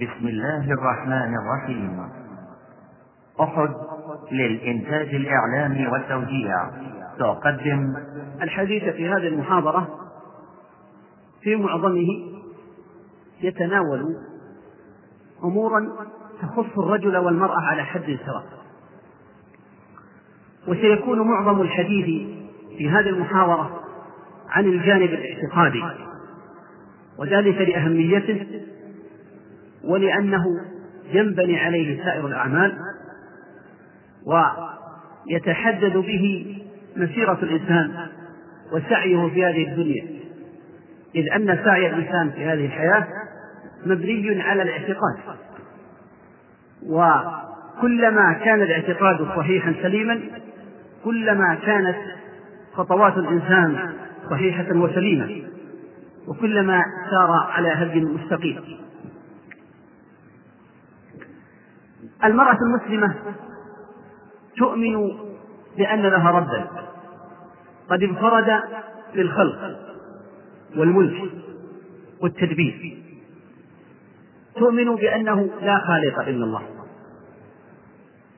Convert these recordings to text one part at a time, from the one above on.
بسم الله الرحمن الرحيم. أحد للإنتاج الإعلامي والتوزيع. تقدم. الحديث في هذه المحاضرة في معظمه يتناول أمورا تخص الرجل والمرأة على حد سواء. وسيكون معظم الحديث في هذه المحاورة عن الجانب الاعتقادي وذلك لأهميته ولأنه ينبني عليه سائر الأعمال ويتحدد به مسيرة الإنسان وسعيه في هذه الدنيا. إذ أن سعي الإنسان في هذه الحياة مبني على الاعتقاد. وكلما كان الاعتقاد صحيحا سليما كلما كانت خطوات الإنسان صحيحة وسليمة وكلما سار على هدي مستقيم. المرأة المسلمة تؤمن بأن لها ربا قد انفرد بالخلق والملك والتدبير. تؤمن بأنه لا خالق إلا الله.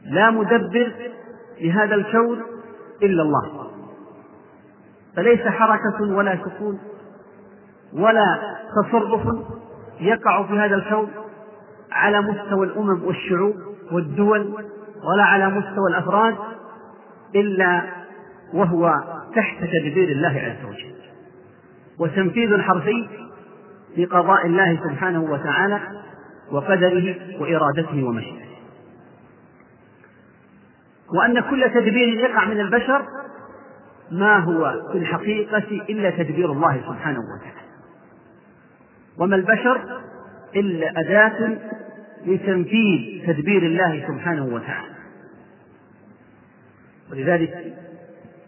لا مدبر لهذا الكون إلا الله. فليس حركة ولا سكون ولا تصرف يقع في هذا الكون على مستوى الأمم والشعوب والدول ولا على مستوى الأفراد إلا وهو تحت تدبير الله عز وجل. وتنفيذ حرفي لقضاء الله سبحانه وتعالى وقدره وإرادته ومشيئته. وأن كل تدبير يقع من البشر ما هو في الحقيقة إلا تدبير الله سبحانه وتعالى. وما البشر إلا أداة لتنفيذ تدبير الله سبحانه وتعالى. ولذلك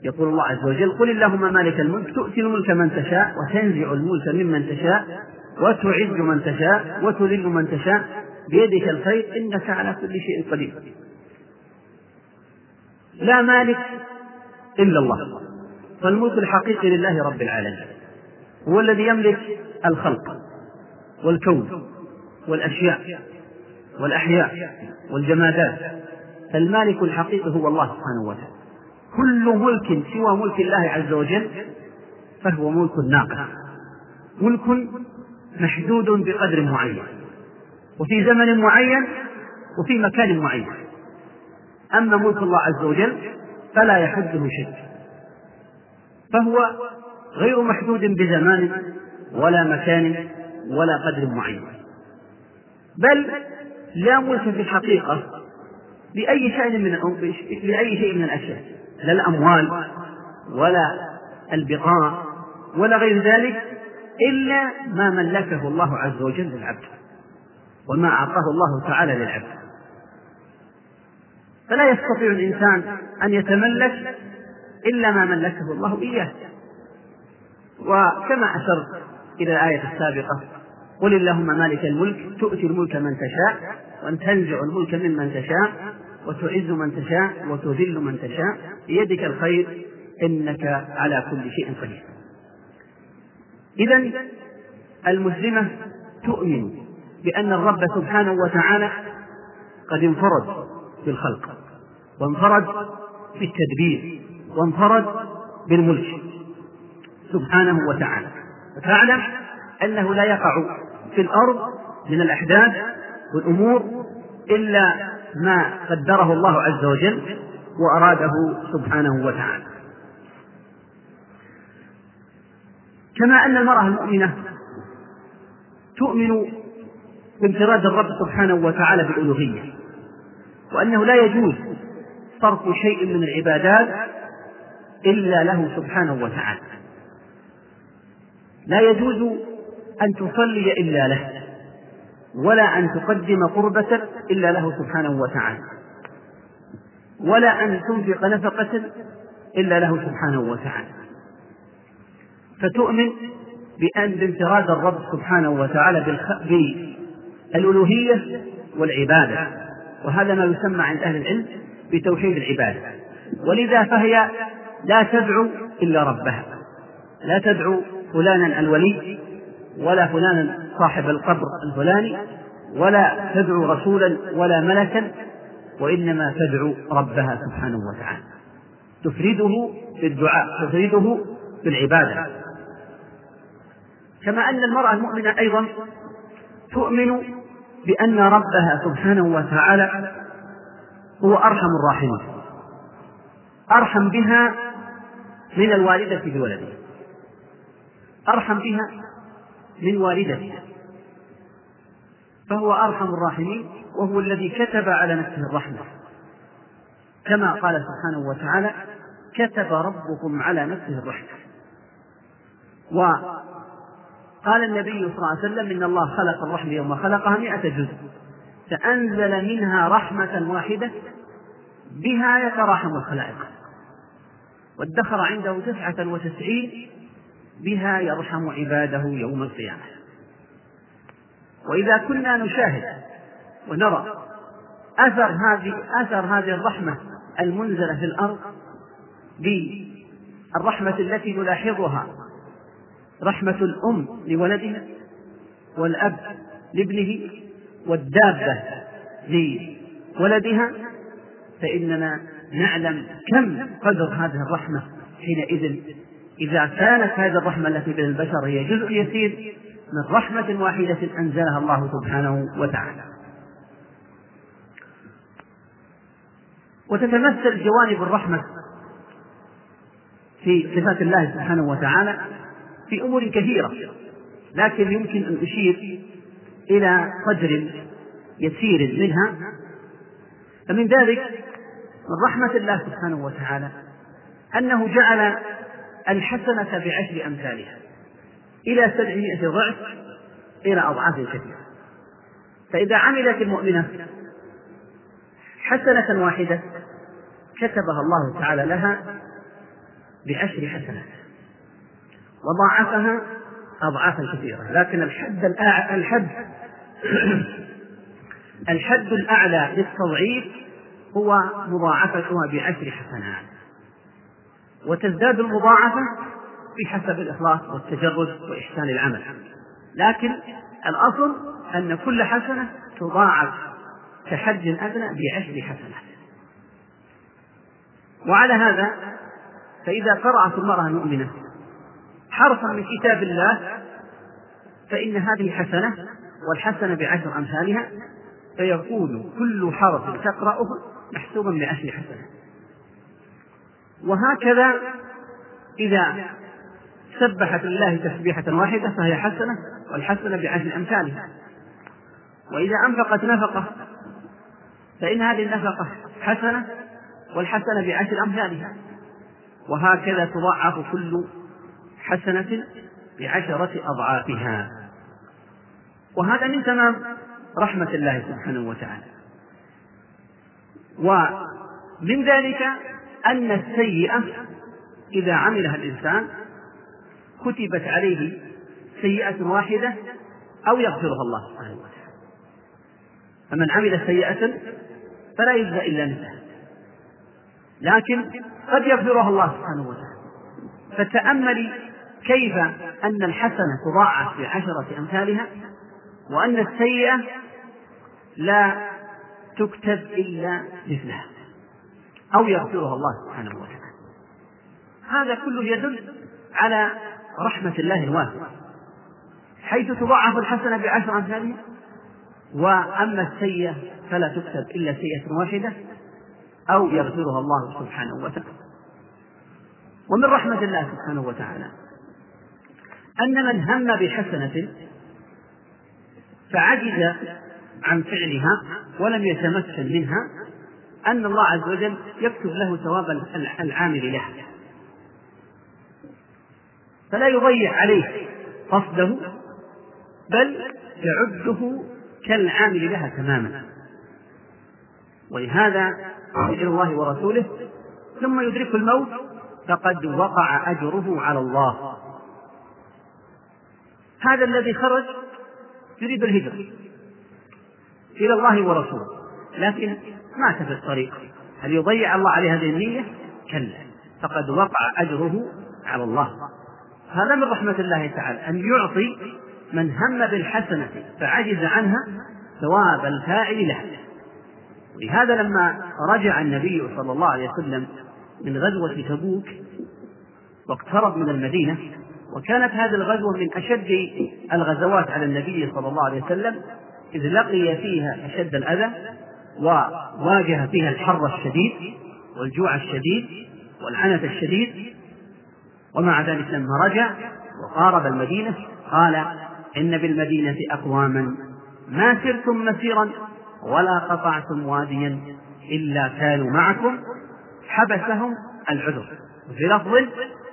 يقول الله عز وجل قل اللهم مالك الملك تؤتي الملك من تشاء وتنزع الملك ممن تشاء وتعز من تشاء وتذل من تشاء بيدك الخير إنك على كل شيء قدير. لا مالك إلا الله فالملك الحقيقي لله رب العالمين. هو الذي يملك الخلق والكون والأشياء. والأحياء والجمادات. فالمالك الحقيقي هو الله سبحانه وتعالى. كل ملك سوى ملك الله عز وجل فهو ملك ناقص. ملك محدود بقدر معين. وفي زمن معين وفي مكان معين. أما ملك الله عز وجل فلا يحده شيء. فهو غير محدود بزمان ولا مكان ولا قدر معين. بل لا ملك في الحقيقة لأي شيء من لأي شيء من الأشياء. لا الأموال ولا البقاء ولا غير ذلك إلا ما ملكه الله عز وجل للعبد وما أعطاه الله تعالى للعبد. فلا يستطيع الإنسان أن يتملك إلا ما ملكه الله إياه. وكما أشرت إلى الآية السابقة قل اللهم مالك الملك تؤتي الملك من تشاء وأن تنزع الملك ممن تشاء وتعز من تشاء وتذل من تشاء. بيدك الخير إنك على كل شيء قدير. إذا المسلمة تؤمن بأن الرب سبحانه وتعالى قد انفرد بالخلق وانفرد في التدبير وانفرد بالملك سبحانه وتعالى. فتعلم أنه لا يقع في الأرض من الأحداث والأمور إلا ما قدره الله عز وجل وأراده سبحانه وتعالى. كما أن المرأة المؤمنة تؤمن بانفراد الرب سبحانه وتعالى بالألوهية وأنه لا يجوز صرف شيء من العبادات إلا له سبحانه وتعالى. لا يجوز أن تصلي إلا له. ولا أن تقدم قربة إلا له سبحانه وتعالى. ولا أن تنفق نفقة إلا له سبحانه وتعالى. فتؤمن بأن بانفراد الرب سبحانه وتعالى بالألوهية والعبادة. وهذا ما يسمى عند أهل العلم بتوحيد العبادة. ولذا فهي لا تدعو إلا ربها. لا تدعو فلانا الولي ولا فلانا صاحب القبر الفلاني ولا تدعو رسولا ولا ملكا وإنما تدعو ربها سبحانه وتعالى. تفرده بالدعاء تفرده بالعبادة. كما أن المرأة المؤمنة أيضا تؤمن بأن ربها سبحانه وتعالى هو أرحم الراحمين. أرحم بها من الوالدة بولدها أرحم بها من والدتها فهو أرحم الراحمين وهو الذي كتب على نفسه الرحمة. كما قال سبحانه وتعالى كتب ربكم على نفسه الرحمة. وقال النبي صلى الله عليه وسلم إن الله خلق الرحمة يوم خلقها مئة جزء. فأنزل منها رحمة واحدة بها يتراحم الخلائق. وادخر عنده تسعة وتسعين بها يرحم عباده يوم القيامة. وإذا كنا نشاهد ونرى أثر هذه أثر هذه الرحمة المنزلة في الأرض بالرحمة التي نلاحظها رحمة الأم لولدها والأب لابنه والدابة لولدها فإننا نعلم كم قدر هذه الرحمة حينئذ إذا كانت هذه الرحمة التي بين البشر هي جزء يسير من رحمة واحدة أنزلها الله سبحانه وتعالى. وتتمثل جوانب الرحمة في صفات الله سبحانه وتعالى في أمور كثيرة لكن يمكن أن أشير إلى قدر يسير منها. فمن ذلك من رحمة الله سبحانه وتعالى أنه جعل الحسنة بعشر أمثالها. إلى سبعمائة ضعف إلى أضعاف كثيرة. فإذا عملت المؤمنة حسنة واحدة كتبها الله تعالى لها بعشر حسنات. وضاعفها أضعافا كثيرة. لكن الحد الحد الحد الأعلى للتضعيف هو مضاعفتها بعشر حسنات. وتزداد المضاعفة بحسب الإخلاص والتجرد وإحسان العمل. لكن الأصل أن كل حسنة تضاعف كحد أدنى بعشر حسنات. وعلى هذا فإذا قرأت المرأة المؤمنة حرفا من كتاب الله فإن هذه حسنة والحسنة بعشر أمثالها فيكون كل حرف تقرأه محسوبا بعشر حسنات. وهكذا إذا سبحت لله تسبيحة واحدة فهي حسنة والحسنة بعشر أمثالها. وإذا أنفقت نفقة فإن هذه النفقة حسنة والحسنة بعشر أمثالها. وهكذا تضاعف كل حسنة بعشرة أضعافها. وهذا من تمام رحمة الله سبحانه وتعالى. ومن ذلك أن السيئة إذا عملها الإنسان كتبت عليه سيئة واحدة أو يغفرها الله سبحانه وتعالى. فمن عمل سيئة فلا يجزى إلا مثلها. لكن قد يغفرها الله سبحانه وتعالى. فتأملي كيف أن الحسنة تضاعف بعشرة أمثالها وأن السيئة لا تكتب إلا مثلها. أو يغفرها الله سبحانه وتعالى. هذا كله يدل على رحمة الله الواسعة. حيث تضاعف الحسنة بعشر أمثالها وأما السيئة فلا تكتب إلا سيئة واحدة أو يغفرها الله سبحانه وتعالى. ومن رحمة الله سبحانه وتعالى أن من هم بحسنة فعجز عن فعلها ولم يتمكن منها أن الله عز وجل يكتب له ثواب العامل له. فلا يضيع عليه قصده بل يعده كالعامل لها تماما. ولهذا يدعو الله ورسوله ثم يدرك الموت فقد وقع أجره على الله. هذا الذي خرج يريد الهجرة إلى الله ورسوله. لكن مات في الطريق. هل يضيع الله عليه هذه النية؟ كلا. فقد وقع أجره على الله. هذا من رحمة الله تعالى أن يعطي من هم بالحسنة فعجز عنها ثواب الفاعل له. ولهذا لما رجع النبي صلى الله عليه وسلم من غزوة تبوك واقترب من المدينة وكانت هذه الغزوة من أشد الغزوات على النبي صلى الله عليه وسلم إذ لقي فيها أشد الأذى وواجه فيها الحر الشديد والجوع الشديد والعنف الشديد. ومع ذلك لما رجع وقارب المدينة قال إن بالمدينة أقواما ما سرتم مسيرا ولا قطعتم واديا إلا كانوا معكم. حبسهم العذر وفي لفظ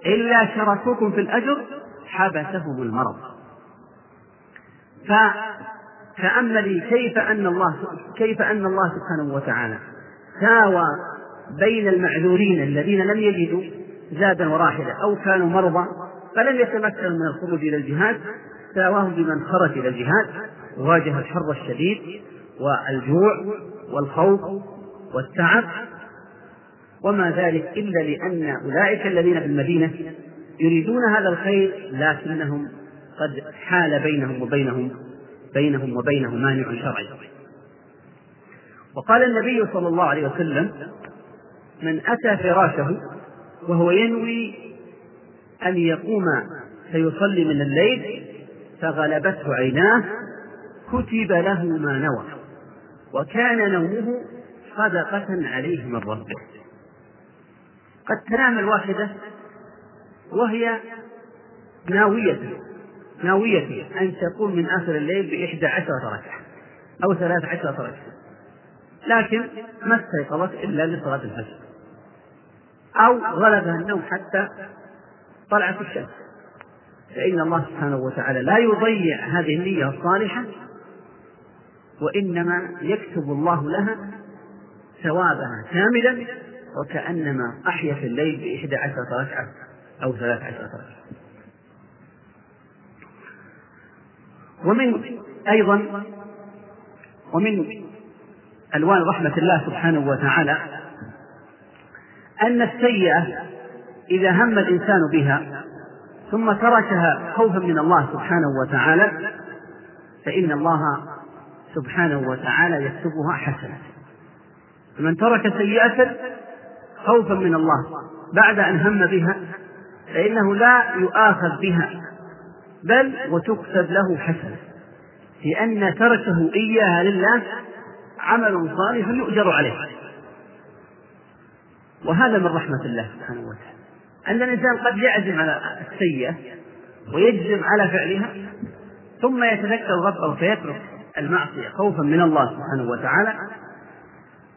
إلا شركوكم في الأجر. حبسهم المرض. فتأملي كيف أن الله كيف أن الله سبحانه وتعالى ساوى بين المعذورين الذين لم يجدوا زادا وراحلة أو كانوا مرضى فلم يتمكنوا من الخروج إلى الجهاد ساواهم بمن خرج إلى الجهاد وواجه الحر الشديد والجوع والخوف والتعب. وما ذلك إلا لأن أولئك الذين في المدينة يريدون هذا الخير لكنهم قد حال بينهم وبينهم. بينهم وبينه مانع شرعي. وقال النبي صلى الله عليه وسلم من أتى فراشه وهو ينوي أن يقوم فيصلي من الليل فغلبته عيناه كتب له ما نوى وكان نومه صدقة عليه من ربه. قد تنام الواحدة وهي ناوية. ناوية أن تقوم من آخر الليل بإحدى عشرة ركعة أو ثلاث عشرة ركعة. لكن ما استيقظت إلا لصلاة الفجر. أو غلبها النوم حتى طلعت الشمس. فإن الله سبحانه وتعالى لا يضيع هذه النية الصالحة وإنما يكتب الله لها ثوابها كاملا وكأنما أحيا في الليل بإحدى عشرة ركعة أو ثلاث عشرة ركعة. ومن أيضا ومن ألوان رحمة الله سبحانه وتعالى أن السيئة إذا هم الإنسان بها ثم تركها خوفا من الله سبحانه وتعالى فإن الله سبحانه وتعالى يكتبها حسنة. فمن ترك سيئة خوفا من الله بعد أن هم بها فإنه لا يؤاخذ بها. بل وتكتب له حسنة لأن تركه إياها لله عمل صالح يؤجر عليه. وهذا من رحمة الله سبحانه وتعالى. أن الإنسان قد يعزم على السيئة ويجزم على فعلها ثم يتذكر ربه فيترك المعصية خوفا من الله سبحانه وتعالى.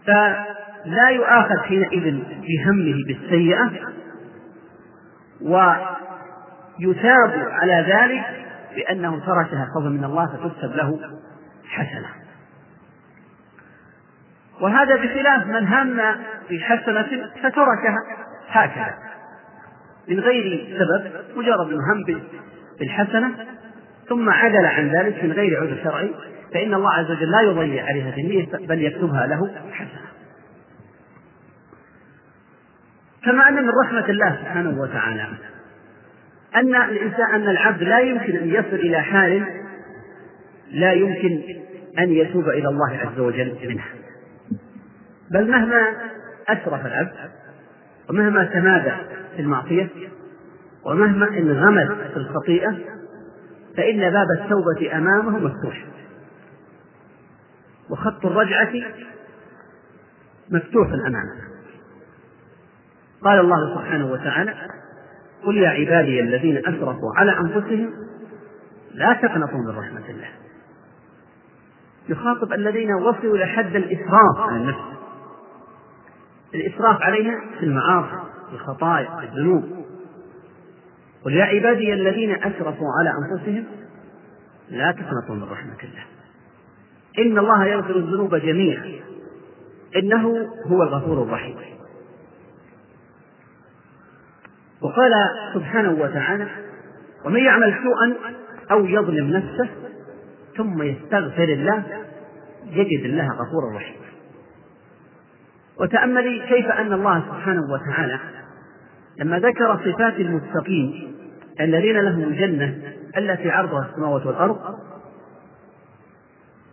فلا يؤاخذ حينئذ بهمه بالسيئة. ويثاب على ذلك بأنه تركها خوفا من الله فتكتب له حسنة. وهذا بخلاف من هم بحسنة فتركها هكذا. من غير سبب مجرد هم بالحسنة ثم عدل عن ذلك من غير عذر شرعي فإن الله عز وجل لا يضيع عليها النية بل يكتبها له حسنة. كما أن من رحمة الله سبحانه وتعالى أن الإنسان أن العبد لا يمكن أن يصل إلى حال لا يمكن أن يتوب إلى الله عز وجل منها بل مهما أسرف العبد ومهما تمادى في المعصية ومهما انغمس في الخطيئة فإن باب التوبة أمامه مفتوح. وخط الرجعة مفتوح أمامه قال الله سبحانه وتعالى قل يا عبادي الذين أسرفوا على أنفسهم لا تقنطوا من رحمة الله. يخاطب الذين وصلوا إلى حد الإسراف على النفس. الإسراف عليها في المعاصي في الخطايا في الذنوب. قل يا عبادي الذين أسرفوا على أنفسهم لا تقنطوا من رحمة الله. إن الله يغفر الذنوب جميعا. إنه هو الغفور الرحيم. وقال سبحانه وتعالى ومن يعمل سوءا أو يظلم نفسه ثم يستغفر الله يجد الله غفورا رحيما. وتأملي كيف أن الله سبحانه وتعالى لما ذكر صفات المتقين الذين لهم الجنة التي عرضها السماوات والأرض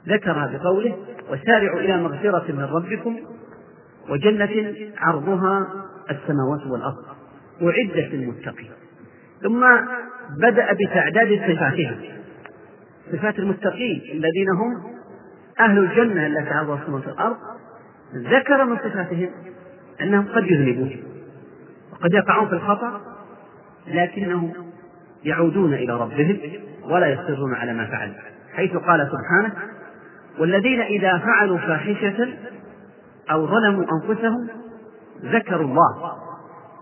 ذكرها بقوله وسارعوا إلى مغفرة من ربكم وجنة عرضها السماوات والأرض. أعدت للمتقين. ثم بدأ بتعداد صفاتهم صفات المتقين الذين هم أهل الجنة التي عرضها السماوات والأرض ذكر من صفاتهم أنهم قد يذنبون وقد يقعون في الخطأ لكنهم يعودون إلى ربهم ولا يصرون على ما فعلوا. حيث قال سبحانه والذين إذا فعلوا فاحشة أو ظلموا أنفسهم ذكروا الله.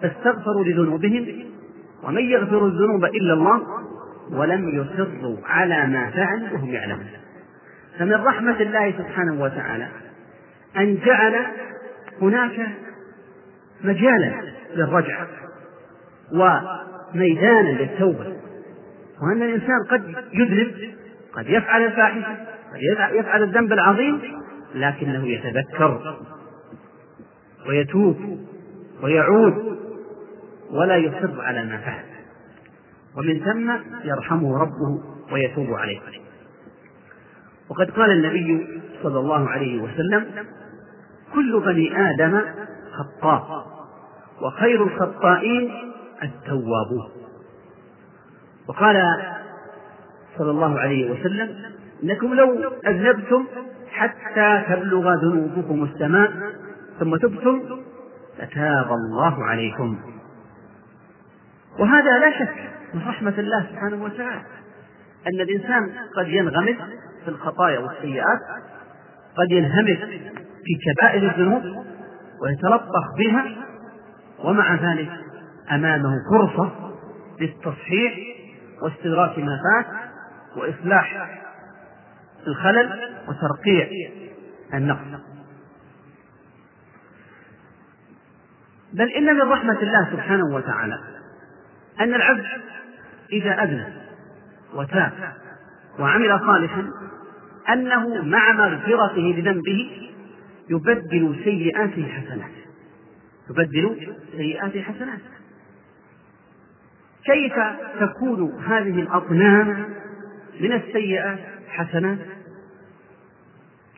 فاستغفروا لذنوبهم ومن يغفر الذنوب إلا الله ولم يصروا على ما فعلوا وهم يعلمون. فمن رحمة الله سبحانه وتعالى أن جعل هناك مجالا للرجعة وميدانا للتوبة. وأن الإنسان قد يذنب قد يفعل الفاحشة قد يفعل الذنب العظيم لكنه يتذكر ويتوب ويعود ولا يصر على ما فعل ومن ثم يرحمه ربه ويتوب عليه. وقد قال النبي صلى الله عليه وسلم كل بني آدم خطاء وخير الخطائين التوابون وقال صلى الله عليه وسلم إنكم لو أذنبتم حتى تبلغ ذنوبكم السماء ثم تبتم فتاب الله عليكم. وهذا لا شك من رحمة الله سبحانه وتعالى أن الإنسان قد ينغمس في الخطايا والسيئات قد ينهمك في كبائر الذنوب ويتلطخ بها ومع ذلك أمامه فرصة للتصحيح واستدراك ما فات وإصلاح الخلل وترقيع النقص. بل إن من رحمة الله سبحانه وتعالى أن العبد إذا أذنب وتاب وعمل صالحا أنه مع مغفرته لذنبه يبدل سيئاته حسنات يبدل سيئاته حسنات كيف تكون هذه الأطنان من السيئات حسنات؟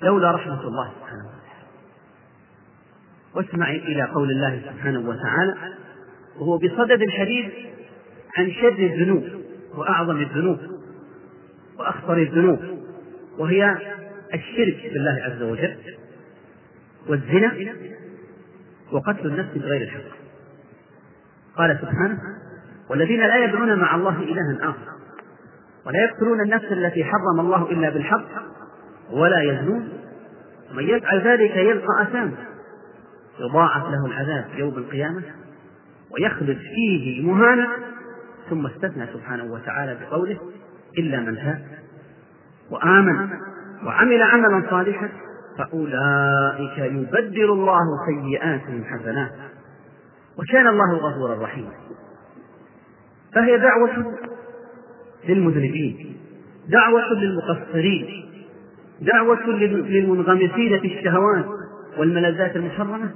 لولا رحمة الله سبحانه وتعالى. واسمعي إلى قول الله سبحانه وتعالى وهو بصدد الحديث عن شر الذنوب وأعظم الذنوب وأخطر الذنوب وهي الشرك بالله عز وجل والزنا وقتل النفس بغير الحق. قال سبحانه والذين لا يدعون مع الله إلها آخر ولا يقتلون النفس التي حرم الله إلا بالحق ولا يزنون. ومن يفعل ذلك يلقى أثاما يضاعف له العذاب يوم القيامة ويخلد فيه مهانا. ثم استثنى سبحانه وتعالى بقوله إلا من تاب وآمن وعمل عملا صالحا فأولئك يبدل الله سيئاتهم حسنات وكان الله غفورا رحيما. فهي دعوة للمذنبين دعوة للمقصرين دعوة للمنغمسين في الشهوات والملذات المحرمة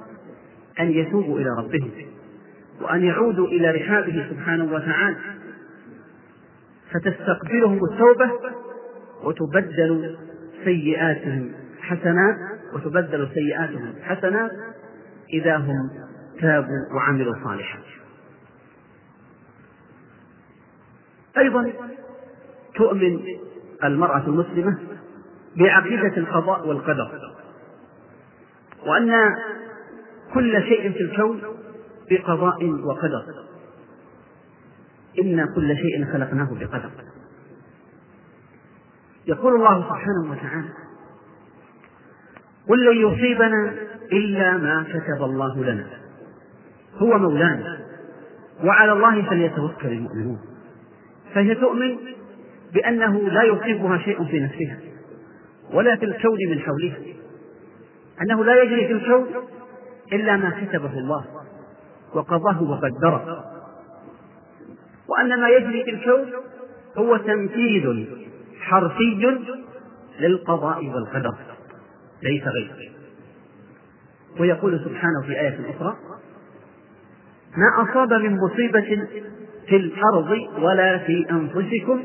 أن يتوبوا إلى ربهم. وأن يعودوا إلى رحابه سبحانه وتعالى. فتستقبلهم التوبة وتبدل سيئاتهم حسنات وتبدل سيئاتهم حسنات إذا هم تابوا وعملوا صالحا أيضا تؤمن المرأة المسلمة بعقيدة القضاء والقدر وأن كل شيء في الكون بقضاء وقدر. إنا كل شيء خلقناه بقدر. يقول الله سبحانه وتعالى قل لن يصيبنا إلا ما كتب الله لنا. هو مولانا. وعلى الله فليتوكل المؤمنون. فهي تؤمن بأنه لا يصيبها شيء في نفسها ولا في الكون من حولها. أنه لا يجري في الكون إلا ما كتبه الله. وقضاه وقدره. وأن ما يجري في الكون هو تنفيذ حرفي للقضاء والقدر ليس غير ويقول سبحانه في آية أخرى ما أصاب من مصيبة في الأرض ولا في أنفسكم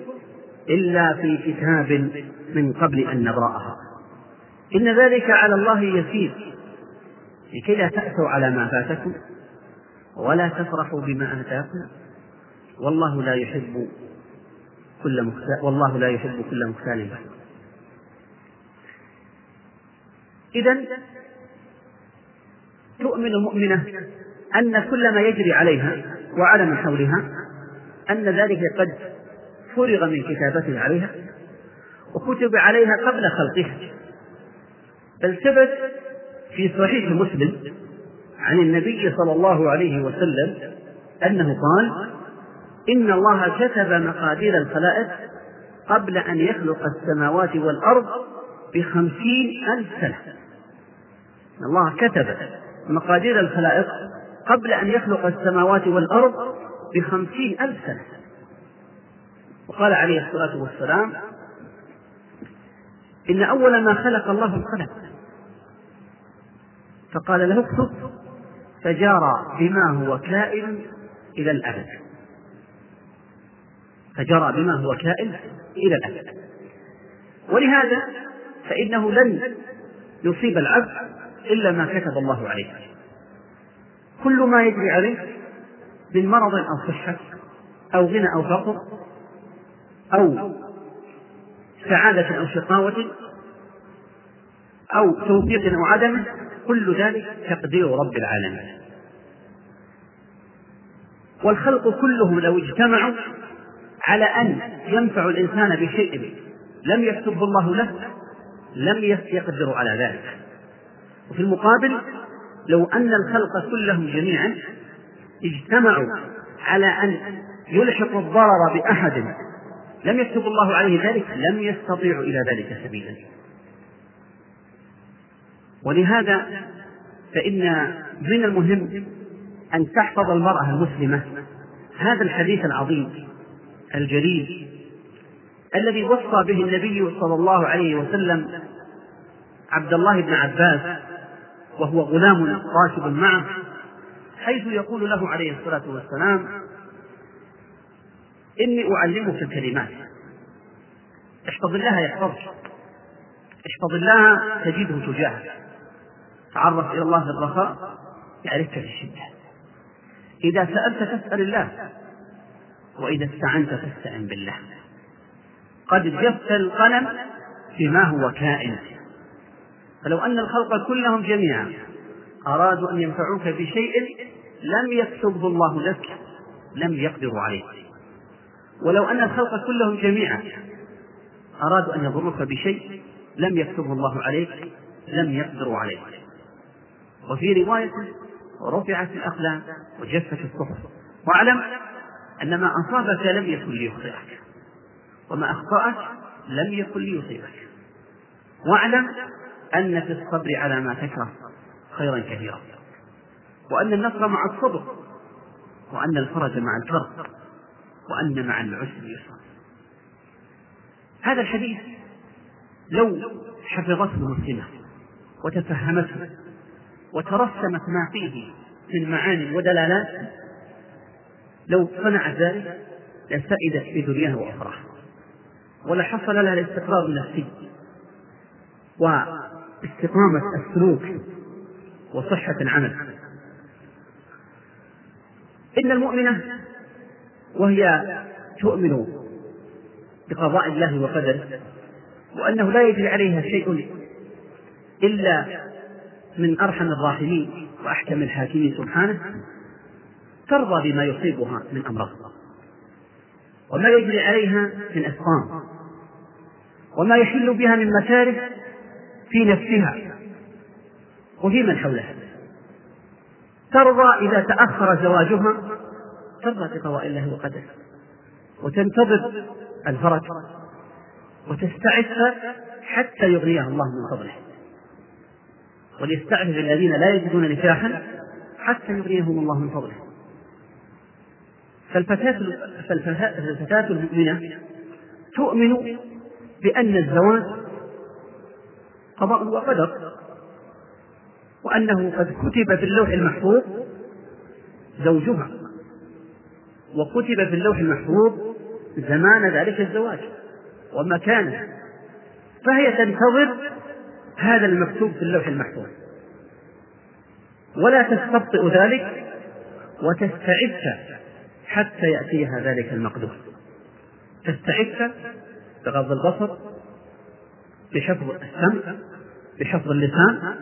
إلا في كتاب من قبل أن نبرأها. إن ذلك على الله يسير لكي لا تأسوا على ما فاتكم. ولا تفرحوا بما آتاكم. والله لا يحب كل مختال والله لا يحب كل مختال. فخور إذا تؤمن المؤمنة أن كل ما يجري عليها وعلى من حولها أن ذلك قد فرغ من كتابته عليها وكتب عليها قبل خلقها. بل ثبت في صحيح مسلم عن النبي صلى الله عليه وسلم أنه قال إن الله كتب مقادير الخلائق قبل أن يخلق السماوات والأرض بخمسين ألف سنة. الله كتب مقادير الخلائق قبل أن يخلق السماوات والأرض بخمسين ألف سنة. وقال عليه الصلاة والسلام إن أول ما خلق الله القلم فقال له اكتب. فجرى بما هو كائن إلى الأبد. فجرى بما هو كائن إلى الأبد. ولهذا فإنه لن يصيب العبد إلا ما كتب الله عليه. كل ما يجري عليه من مرض أو صحة أو غنى أو فقر أو سعادة أو شقاوة أو توفيق أو عدم كل ذلك تقدير رب العالمين. والخلق كلهم لو اجتمعوا على أن ينفعوا الإنسان بشيء لم يكتبه الله له لم يقدروا على ذلك. وفي المقابل لو أن الخلق كلهم جميعا اجتمعوا على أن يلحقوا الضرر بأحد لم يكتب الله عليه ذلك لم يستطيعوا إلى ذلك سبيلا. ولهذا فإن من المهم أن تحفظ المرأة المسلمة هذا الحديث العظيم الجليل الذي وصى به النبي صلى الله عليه وسلم عبد الله بن عباس وهو غلام راكب معه حيث يقول له عليه الصلاة والسلام إني أعلمك كلمات احفظ الله يحفظك احفظ الله تجده تجاهك. تعرف إلى الله في الرخاء يعرفك في الشدة. إذا سألت فاسأل الله وإذا استعنت فاستعن بالله. قد جفت القلم بما هو كائن. فلو أن الخلق كلهم جميعا أرادوا أن ينفعوك بشيء لم يكتبه الله لك لم يقدروا عليه. ولو أن الخلق كلهم جميعا أرادوا أن يضروك بشيء لم يكتبه الله عليك لم يقدروا عليه وفي رواية رفعت الأقلام وجفت الصحف. واعلم أن ما أصابك لم يكن ليخطئك وما أخطأك لم يكن ليصيبك. واعلم أن في الصبر على ما تكره خيرا كثيرا. وأن النصر مع الصبر وأن الفرج مع الكرب وأن مع العسر يسرا. هذا الحديث لو حفظته المسلمة وتفهمته وترسمت ما فيه من معاني ودلالات لو صنعت ذلك لسئدت في دنياها وأخراها ولحصل لها الاستقرار النفسي واستقامة السلوك وصحة العمل. إن المؤمنة وهي تؤمن بقضاء الله وقدره وأنه لا يجري عليها شيء إلا من أرحم الراحمين وأحكم الحاكمين سبحانه ترضى بما يصيبها من أمراض وما يجري عليها من أسقام وما يحل بها من مكاره في نفسها وفي من حولها ترضى إذا تأخر زواجها ترضى بقضاء الله وقدره وتنتظر الفرج وتستعف حتى يغنيها الله من فضله وليستعفف الذين لا يجدون نكاحا حتى يغنيهم الله من فضله. فالفتاة فالفتاة المؤمنة تؤمن بأن الزواج قضاء وقدر وأنه قد كتب في اللوح المحفوظ زوجها وكتب في اللوح المحفوظ زمان ذلك الزواج ومكانه فهي تنتظر هذا المكتوب في اللوح المحفوظ. ولا تستبطئ ذلك وتستعف حتى يأتيها ذلك المقدور. تستعف بغض البصر بحفظ السمع بحفظ اللسان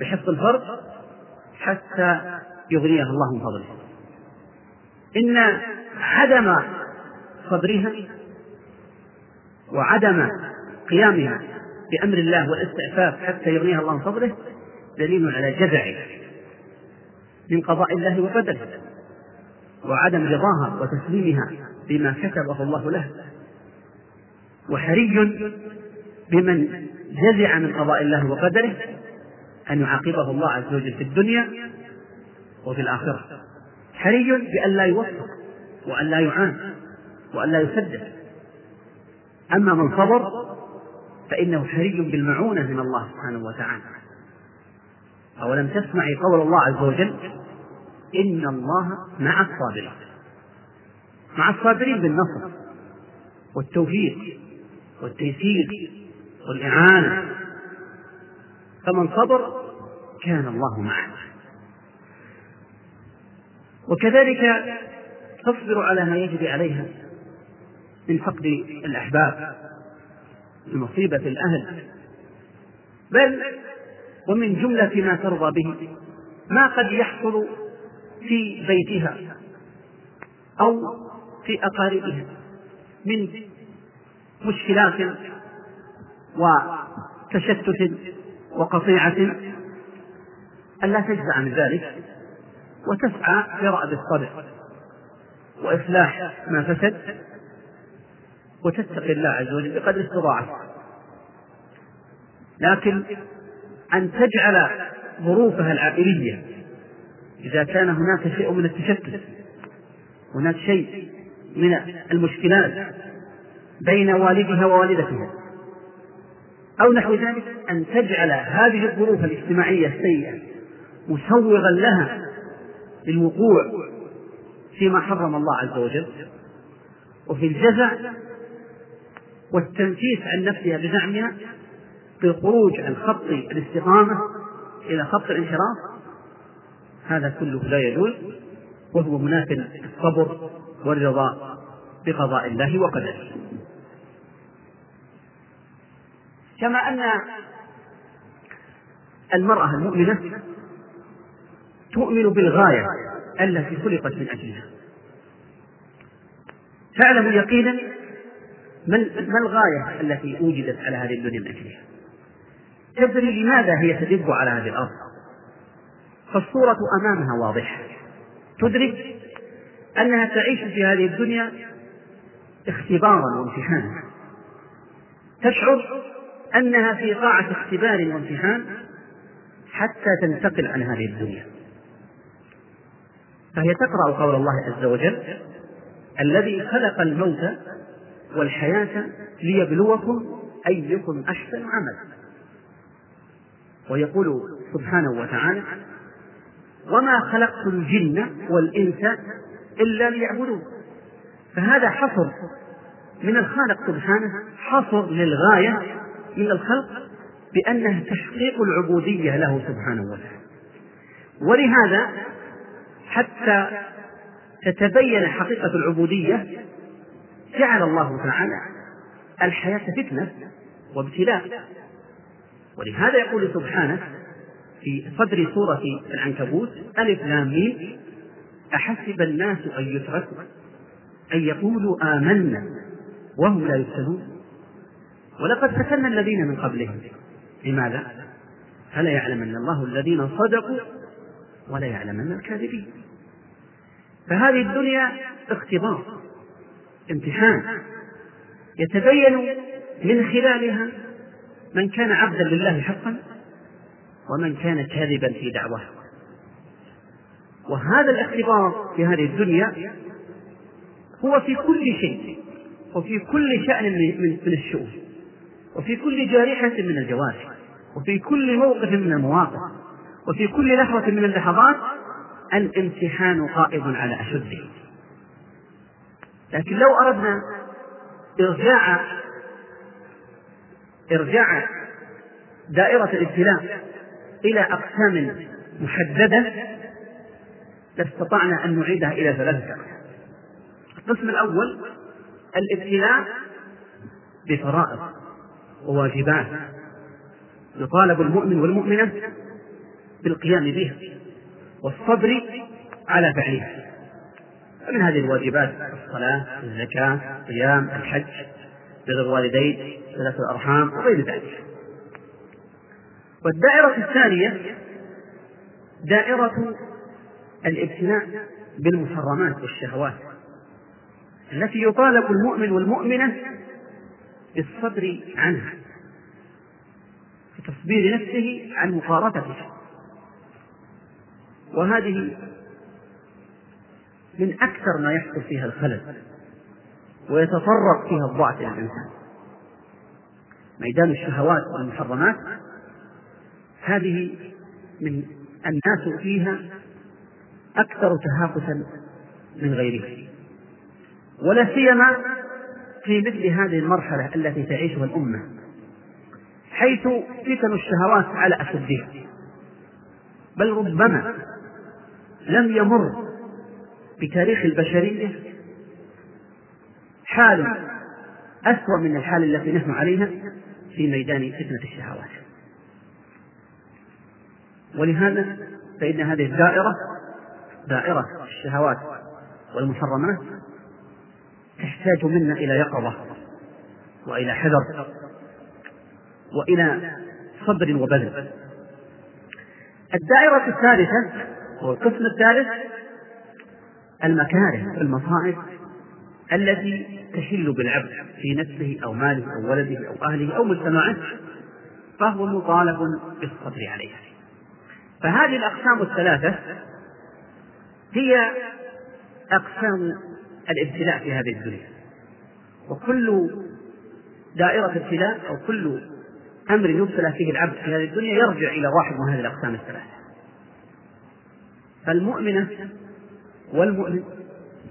بحفظ الفرد حتى يغنيها الله من فضله. إن عدم صبرها وعدم قيامها بأمر الله والاستعفاف حتى يغنيها الله من فضله دليل على جزعه من قضاء الله وقدره وعدم رضاها وتسليمها بما كتبه الله له. وحري بمن جزع من قضاء الله وقدره أن يعاقبه الله عز وجل في الدنيا وفي الآخرة. حري بأن لا يوفق وأن لا يعان وأن لا يسدد. أما من صبر فإنه حري بالمعونة من الله سبحانه وتعالى. أولم تسمعي قول الله عز وجل؟ إن الله مع الصابرين. مع الصابرين بالنصر والتوفيق والتيسير والإعانة. فمن صبر كان الله معه. وكذلك تصبر على ما يجري عليها من فقد الأحباب. من مصيبة الأهل. بل ومن جملة ما ترضى به ما قد يحصل في بيتها أو في أقاربها من مشكلات وتشتت وقطيعة. ألا تجزع من ذلك وتسعى لرأب الصدر وإصلاح ما فسد وتتقي الله عز وجل بقدر استطاعته لكن أن تجعل ظروفها العائلية إذا كان هناك شيء من التشتت هناك شيء من المشكلات بين والدها ووالدتها أو نحو ذلك أن تجعل هذه الظروف الاجتماعية السيئة مسوغا لها للوقوع فيما حرم الله عز وجل وفي الجزع والتنفيس عن نفسها بزعمها بالخروج عن خط الاستقامة إلى خط الانحراف هذا كله لا يجوز وهو مناف الصبر والرضا بقضاء الله وقدره. كما أن المرأة المؤمنة تؤمن بالغاية التي خلقت من أجلها. تعلم يقينا ما الغاية التي وجدت على هذه الدنيا من أجلها؟ تدري لماذا هي تدب على هذه الأرض؟ فالصورة أمامها واضحة. تدرك أنها تعيش في هذه الدنيا اختبارا وامتحانا. تشعر أنها في قاعة اختبار وامتحان حتى تنتقل عن هذه الدنيا. فهي تقرأ قول الله عز وجل الذي خلق الموت والحياة ليبلوكم أيكم أحسن عملا ويقول سبحانه وتعالى وما خلقت الجن والإنس إلا ليعبدون. فهذا حصر من الخالق سبحانه حصر للغاية من الخلق بأنه تحقيق العبودية له سبحانه وتعالى. ولهذا حتى تتبين حقيقة العبودية جعل الله تعالى الحياة فتنة وابتلاء. ولهذا يقول سبحانه في صدر سورة العنكبوت ألف لام أحسب الناس أن يتركوا أن يقولوا آمنا وهم لا يفتنون؟ ولقد فتنا الذين من قبلهم. لماذا؟ فلا يعلمن الله الذين صدقوا ولا يعلمن الكاذبين. فهذه الدنيا اختبار. امتحان. يتبين من خلالها من كان عبدا لله حقا ومن كان كاذبا في دعواه. وهذا الاختبار في هذه الدنيا هو في كل شيء وفي كل شأن من الشؤون وفي كل جارحة من الجوارح وفي كل موقف من المواقف وفي كل لحظة من اللحظات الامتحان قائم على أشده. لكن لو أردنا إرجاع إرجاع دائرة الابتلاء إلى أقسام محددة لاستطعنا أن نعيدها إلى ثلاثة أقسام. القسم الأول الابتلاء بفرائض وواجبات يطالب المؤمن والمؤمنة بالقيام بها والصبر على فعلها. فمن هذه الواجبات الصلاة الزكاة الصيام الحج بر الوالدين صلة الأرحام وغير ذلك. والدائرة الثانية دائرة الابتلاء بالمحرمات والشهوات التي يطالب المؤمن والمؤمنة بالصبر عنها بتصبير نفسه عن مفارقتها وهذه من أكثر ما يحصل فيها الخلل ويتفرق فيها الضعف إلى الإنسان. ميدان الشهوات والمحرمات هذه من الناس فيها أكثر تهافتا من غيرها. ولا سيما في مثل هذه المرحلة التي تعيشها الأمة حيث فتن الشهوات على أشدها. بل ربما لم يمر بتاريخ البشرية حال أسوأ من الحال التي نحن عليها في ميدان فتنة الشهوات. ولهذا فإن هذه الدائرة دائرة الشهوات والمحرمات تحتاج منا إلى يقظة وإلى حذر وإلى صبر وبذل. الدائرة الثالثة والقسم الثالث المكاره والمصائب التي تحل بالعبد في نفسه أو ماله أو ولده أو أهله أو مجتمعه فهو مطالب بالصبر عليها فهذه الأقسام الثلاثة هي أقسام الابتلاء في هذه الدنيا. وكل دائرة ابتلاء أو كل أمر يبتلى فيه العبد في هذه الدنيا يرجع إلى واحد من هذه الأقسام الثلاثة. فالمؤمنة والمؤمن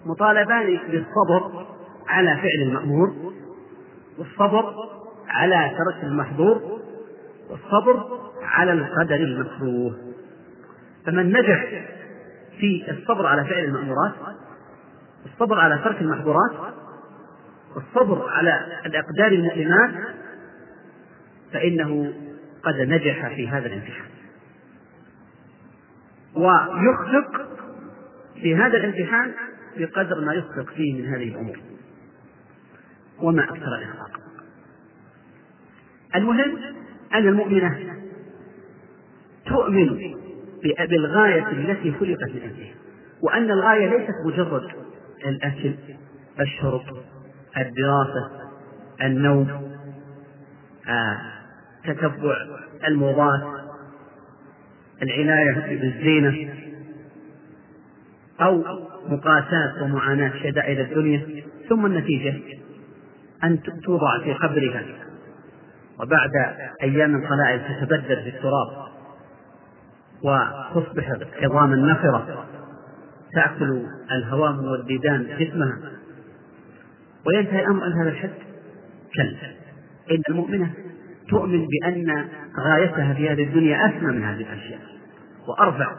مطالبان بالصبر على فعل المأمور والصبر على ترك المحظور والصبر على القدر المكروه. فمن نجح في الصبر على فعل المأمورات الصبر على ترك المحظورات والصبر على الأقدار المؤلمات فإنه قد نجح في هذا الامتحان. ويخفق في هذا الامتحان بقدر ما يخفق فيه من هذه الأمور. وما أكثر الإخفاق المهم أن المؤمنة تؤمن بالغاية التي خلقت من أجلها. وأن الغاية ليست مجرد الأكل الشرب الدراسة النوم آه، تتبع الموضات العناية بالزينة أو مقاساة ومعاناة شدائد الدنيا ثم النتيجة أن توضع في قبرها. وبعد أيام قلائل تتبدل في التراب وتصبح عظاما نفرة تأكل الهوام والديدان جسمها. وينتهي الأمر إلى هذا الحد؟ كلا. إن المؤمنة تؤمن بأن غايتها في هذه الدنيا أسمى من هذه الأشياء وأرفع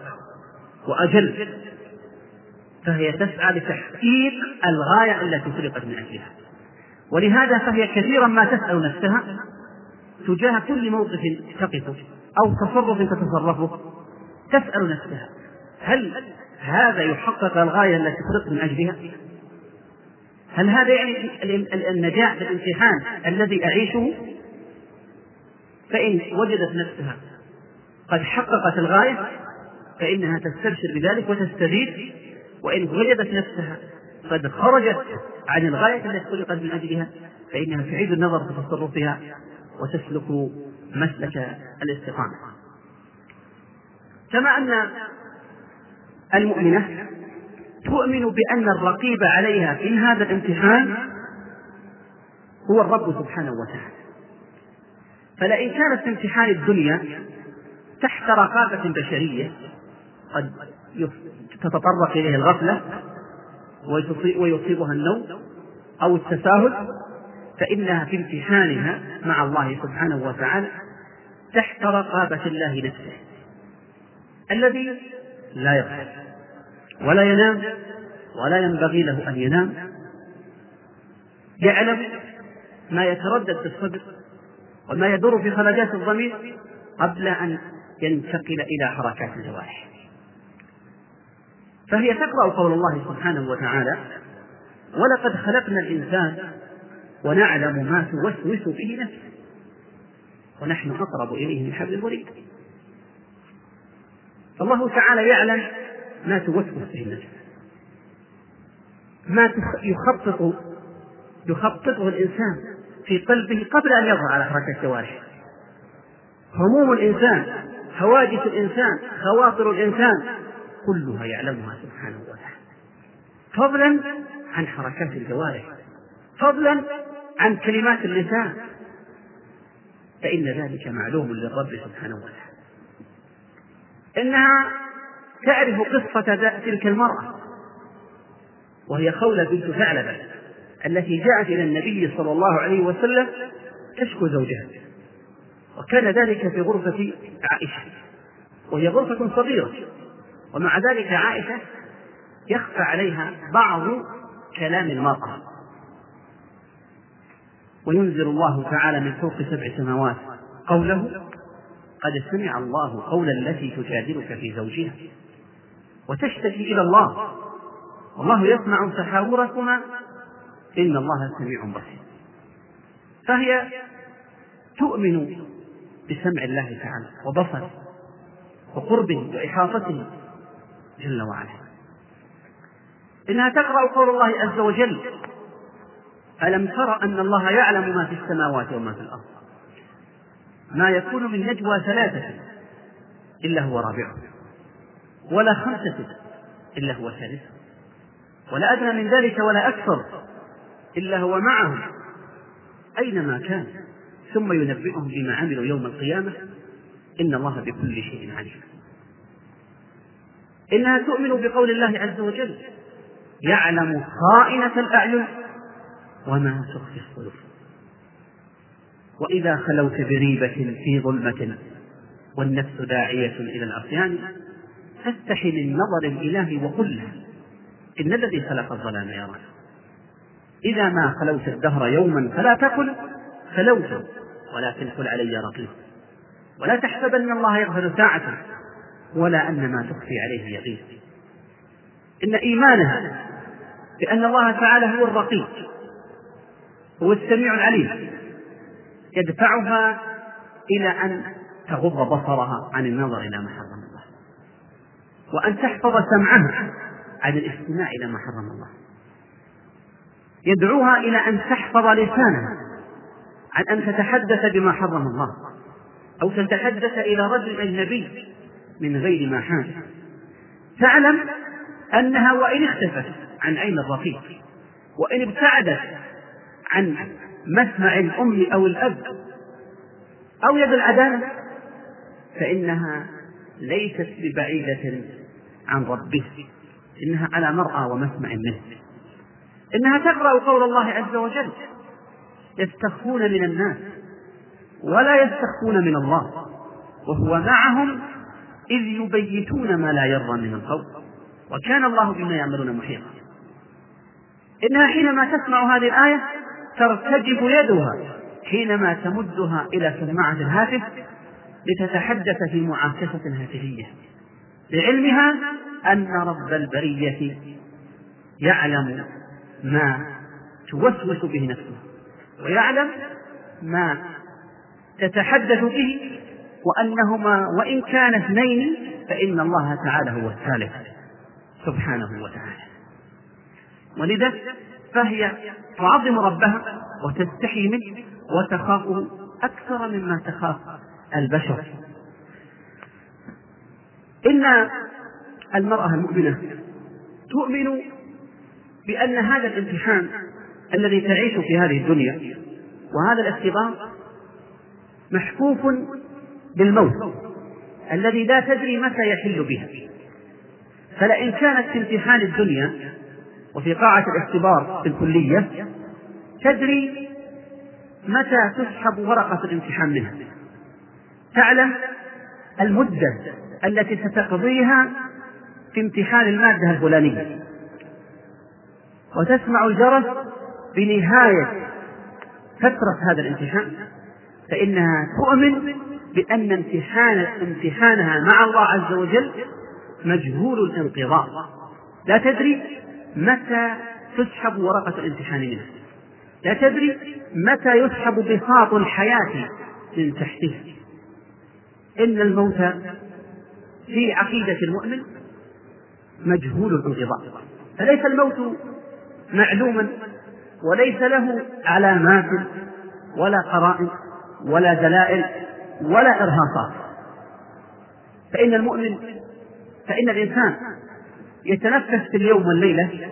وأجل. فهي تسعى لتحقيق الغاية التي خلقت من أجلها ولهذا فهي كثيرا ما تسأل نفسها تجاه كل موقف تقفه أو تصرف تتصرفه تسأل نفسها هل هذا يحقق الغاية التي خلقت من أجلها؟ هل هذا يعني النجاح في الامتحان الذي أعيشه؟ فإن وجدت نفسها قد حققت الغاية فإنها تستبشر بذلك وتستزيد وإن وجدت نفسها قد خرجت عن الغاية التي خلقت من أجلها فإنها تعيد النظر في تصرفها وتسلك مسلك الاستقامة. كما أن المؤمنة تؤمن بأن الرقيب عليها في هذا الامتحان هو الرب سبحانه وتعالى. فلئن كانت في امتحان الدنيا تحت رقابة بشرية قد تتطرق إليه الغفلة ويصيبها النوم أو التساهل فإنها في امتحانها مع الله سبحانه وتعالى تحت رقابة الله نفسه. الذي لا يغفل ولا ينام ولا ينبغي له أن ينام يعلم ما يتردد في الصدر وما يدور في خلجات الضمير قبل أن ينتقل إلى حركات الجوارح. فهي تقرأ قول الله سبحانه وتعالى ولقد خلقنا الإنسان ونعلم ما توسوس به نفسه ونحن أقرب إليه من حبل الوريد. فالله تعالى يعلم ما توسوس به النفس ما يخطط يخططه الإنسان في قلبه قبل أن يظهر على حركة الجوارح. هموم الإنسان هواجس الإنسان خواطر الإنسان كلها يعلمها سبحانه وتعالى. فضلا عن حركات الجوارح فضلا عن كلمات اللسان. فإن ذلك معلوم للرب سبحانه وتعالى. إنها تعرف قصة تلك المرأة وهي خولة بنت ثعلبة التي جاءت إلى النبي صلى الله عليه وسلم تشكو زوجها. وكان ذلك في غرفة عائشة وهي غرفة صغيرة. ومع ذلك عائشة يخفى عليها بعض كلام المرأة. وينزل الله تعالى من فوق سبع سماوات قوله قد سمع الله قول التي تجادلك في زوجها وتشتكي إلى الله. والله يسمع تحاوركما إن الله سميع بصير. فهي تؤمن بسمع الله تعالى وبصره وقربه وإحاطته جل وعلا. إنها تقرأ قول الله عز وجل ألم تر أن الله يعلم ما في السماوات وما في الأرض؟ ما يكون من نجوى ثلاثة إلا هو رابعهم ولا خمسة إلا هو ثالثهم ولا أدنى من ذلك ولا أكثر إلا هو معهم. أينما كان ثم ينبئهم بما عملوا يوم القيامة إن الله بكل شيء عليم. إنها تؤمن بقول الله عز وجل. يعلم خائنة الأعين وما تخفي الصدور. وإذا خلوت بريبة في ظلمة والنفس داعية إلى العصيان فاستحي من نظر الإله وقل له إن الذي خلق الظلام يرانا إذا ما خلوت الدهر يوما فلا تقل خلوت ولكن قل علي رقيب ولا تحسبن الله يغفر ساعة ولا أن ما تخفي عليه يغيب إن إيمانها بأن الله تعالى هو الرقيب هو السميع العليم يدفعها إلى أن تغض بصرها عن النظر إلى ما حرم الله وأن تحفظ سمعها عن الاستماع إلى ما حرم الله. يدعوها إلى أن تحفظ لسانها عن أن تتحدث بما حرم الله أو تتحدث إلى رجل أجنبي من غير ما حاجة تعلم أنها وإن اختفت عن عين الرفيق وإن ابتعدت عن مسمع الأم أو الأب أو يد العدالة فإنها ليست ببعيدة عن ربه. إنها على مرأى ومسمع منه. إنها تقرأ قول الله عز وجل يستخفون من الناس ولا يستخفون من الله وهو معهم إذ يبيتون ما لا يرضى من القول وكان الله بما يعملون محيطا. إنها حينما تسمع هذه الآية ترتجف يدها حينما تمدها إلى سماعة الهاتف لتتحدث في معاكسة هاتفية لعلمها أن رب البرية يعلم ما توسوس به نفسه ويعلم ما تتحدث به وأنهما وإن كان اثنين فإن الله تعالى هو الثالث سبحانه وتعالى. ولذا فهي تعظم ربها وتستحي منه وتخافه أكثر مما تخاف البشر. إن المرأة المؤمنة تؤمن بأن هذا الامتحان الذي تعيش في هذه الدنيا وهذا الاختبار محفوف بالموت الذي لا تدري متى يحل بها. فلئن كانت في امتحان الدنيا وفي قاعة الاختبار في الكلية تدري متى تسحب ورقة الامتحان منها. تعلم المدة التي ستقضيها في امتحان المادة الفلانية. وتسمع الجرس بنهاية فترة هذا الامتحان فإنها تؤمن بأن امتحان امتحانها مع الله عز وجل مجهول الانقضاء. لا تدري متى تسحب ورقة الامتحان منها. لا تدري متى يسحب بساط الحياة من تحتها. إن الموت في عقيدة المؤمن مجهول الانقضاء. فليس الموت معلوما وليس له علامات ولا قرائن ولا دلائل ولا إرهاصات فإن المؤمن فإن الإنسان يتنفس في اليوم والليلة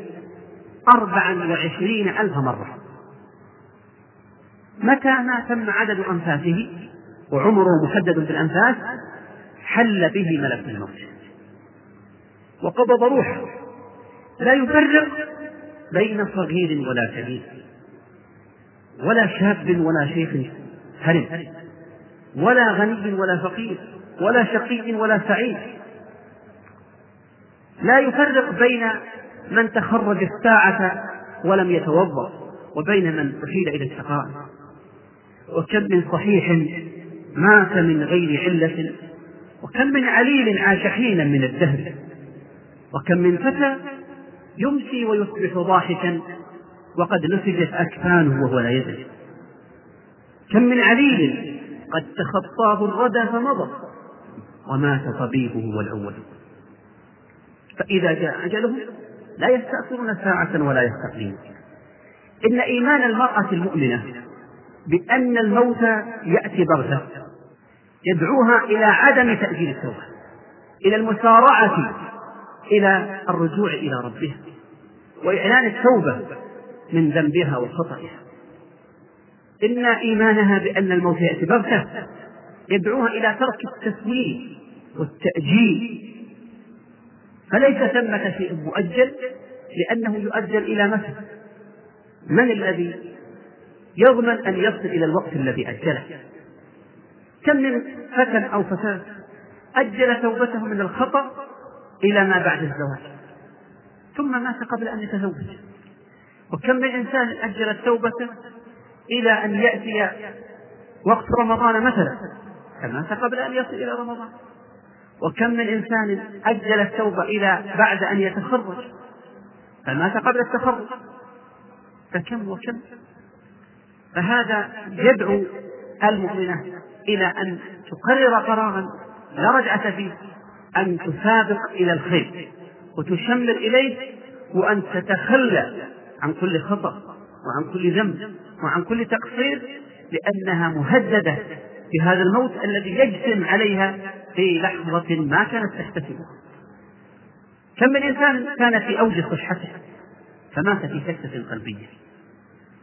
أربعا وعشرين ألف مرة. متى ما تم عدد أنفاسه وعمره محدد بالأنفاس حل به ملك الموت. وقبض روحه. لا يفرق بين صغير ولا كبير. ولا شاب ولا شيخ هرم ولا غني ولا فقير ولا شقي ولا سعيد. لا يفرق بين من تخرج الساعة ولم يتوضأ وبين من أحيل إلى الشقاء وكم من صحيح مات من غير علة وكم من عليل عاش حينا من الدهر وكم من فتى يمسي ويصبح ضاحكا وقد نسجت أكفانه وهو لا يدري. كم من عليل قد تخطاه الردى فمضى. ومات طبيبه والأول. فإذا جاء أجلهم لا يستأخرون ساعة ولا يستقدمون. إن إيمان المرأة المؤمنة بأن الموت يأتي بغتة يدعوها إلى عدم تأجيل التوبة إلى المسارعة إلى الرجوع إلى ربها وإعلان التوبة من ذنبها وخطئها. إن إيمانها بأن الموت يأتي بغتة يدعوها إلى ترك التسويف والتأجيل فليس ثمة شيء مؤجل لأنه يؤجل إلى متى؟ من الذي يضمن أن يصل إلى الوقت الذي أجله؟ كم من فتى أو فتاة أجل توبته من الخطأ إلى ما بعد الزواج ثم مات قبل أن يتزوج وكم من إنسان أجل التوبة إلى أن يأتي وقت رمضان مثلا فمات قبل أن يصل إلى رمضان. وكم من إنسان أجل التوبة إلى بعد أن يتخرج؟ فمات قبل التخرج. فكم وكم؟ فهذا يدعو المؤمنة إلى أن تقرر قرارا لا رجعة فيه أن تسابق إلى الخير وتشمر إليه وأن تتخلى عن كل خطأ. وعن كل ذنب وعن كل تقصير لأنها مهددة بهذا الموت الذي يجسم عليها في لحظة ما كانت تحتسبها كم من إنسان كان في أوج صحته فمات في سكتة قلبية.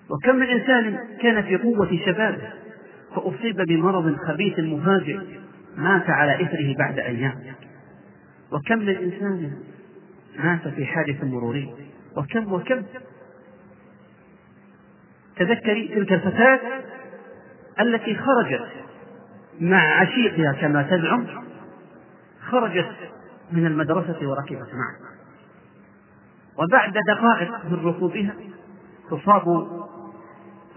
وكم من إنسان كان في قوة شبابه فأصيب بمرض خبيث مفاجئ مات على إثره بعد أيام. وكم من إنسان مات في حادث مروري. وكم وكم تذكري تلك الفتاة التي خرجت مع عشيقها كما تزعم خرجت من المدرسة وركبت معه وبعد دقائق من ركوبها تصاب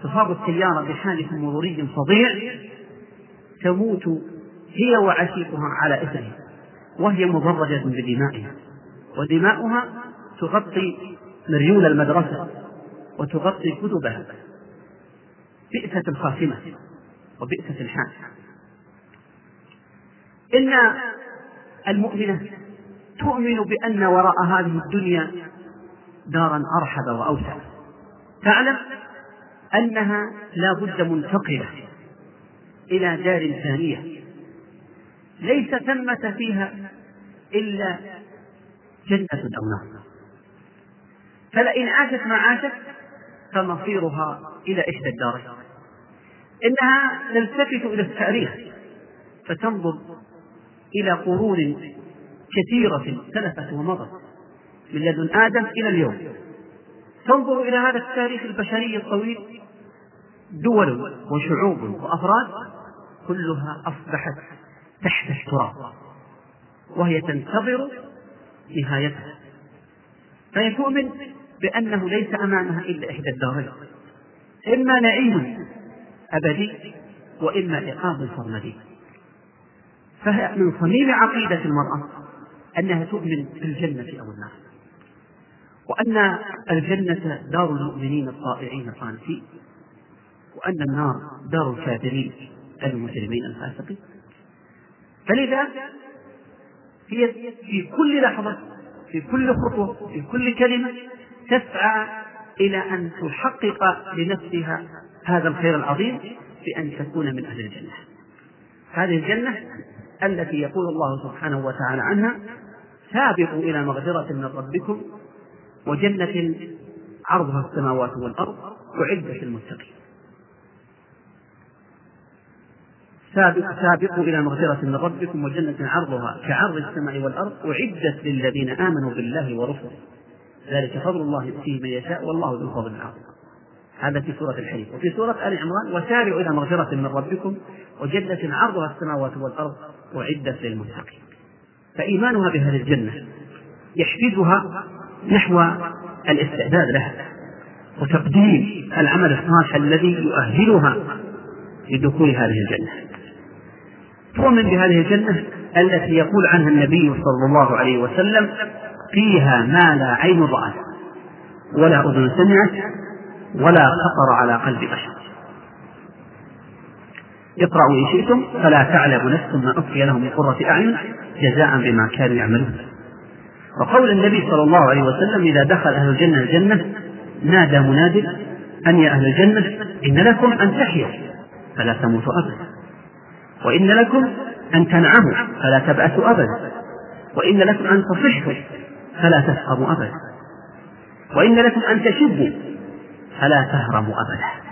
تصاب السيارة بحادث مروري فظيع تموت هي وعشيقها على إثره وهي مضرجة بدمائها. ودماؤها تغطي مريول المدرسة وتغطي كتبها. بئسة الخاتمة وبئسة الحال إن المؤمنة تؤمن بأن وراء هذه الدنيا دارا أرحب وأوسع. تعلم أنها لا بد منتقلة إلى دار ثانية. ليس ثمة فيها إلا جنة أو نار. فلئن عاشت ما عاشت فمصيرها إلى إحدى الدارين إنها تلتفت إلى التاريخ فتنظر إلى قرون كثيرة سلفت ومضت من لدن آدم إلى اليوم. تنظر إلى هذا التاريخ البشري الطويل دول وشعوب وأفراد كلها أصبحت تحت التراب وهي تنتظر نهايتها. فهي تؤمن بأنه ليس أمامها إلا إحدى الدارين. إما نعيم أبدي وإما عقاب سرمدي فهي من صميم عقيدة المرأة أنها تؤمن بالجنة أو النار. وأن الجنة دار المؤمنين الطائعين القانتين. وأن النار دار الكافرين المجرمين الفاسقين. فلذا هي في كل لحظة في كل خطوة في كل كلمة تسعى إلى أن تحقق لنفسها هذا الخير العظيم بأن تكون من أهل الجنة. هذه الجنة التي يقول الله سبحانه وتعالى عنها سابقوا إلى مغفرة من ربكم وجنة عرضها السماوات والأرض أعدت للمتقين سابقوا إلى مغفرة من ربكم وجنة عرضها كعرض السماء والأرض أعدت للذين آمنوا بالله ورسله. ذلك فضل الله يؤتيه من يشاء والله ذو الفضل العظيم هذا في سورة الحديث وفي سورة آل عمران وسارعوا إلى مغفرة من ربكم وجنة عرضها السماوات والأرض أعدت للمتقين. فإيمانها بهذه الجنة يحفزها نحو الاستعداد لها وتقديم العمل الصالح الذي يؤهلها لدخول هذه الجنة. تؤمن بهذه الجنة التي يقول عنها النبي صلى الله عليه وسلم فيها ما لا عين رأت ولا أذن سمعت ولا خطر على قلب بشر. اقرأوا إن شئتم فلا تعلم نفس ما أخفي لهم من قرة أعين جزاء بما كانوا يعملون. وقول النبي صلى الله عليه وسلم إذا دخل أهل الجنة الجنة نادى مناد أن يا أهل الجنة إن لكم أن تحيوا فلا تموتوا أبدا. وإن لكم أن تنعموا فلا تبأسوا أبدا. وإن لكم أن تصحوا فلا تسقموا أبدا. وإن لكم أن تشبوا فلا تهرموا أبدا.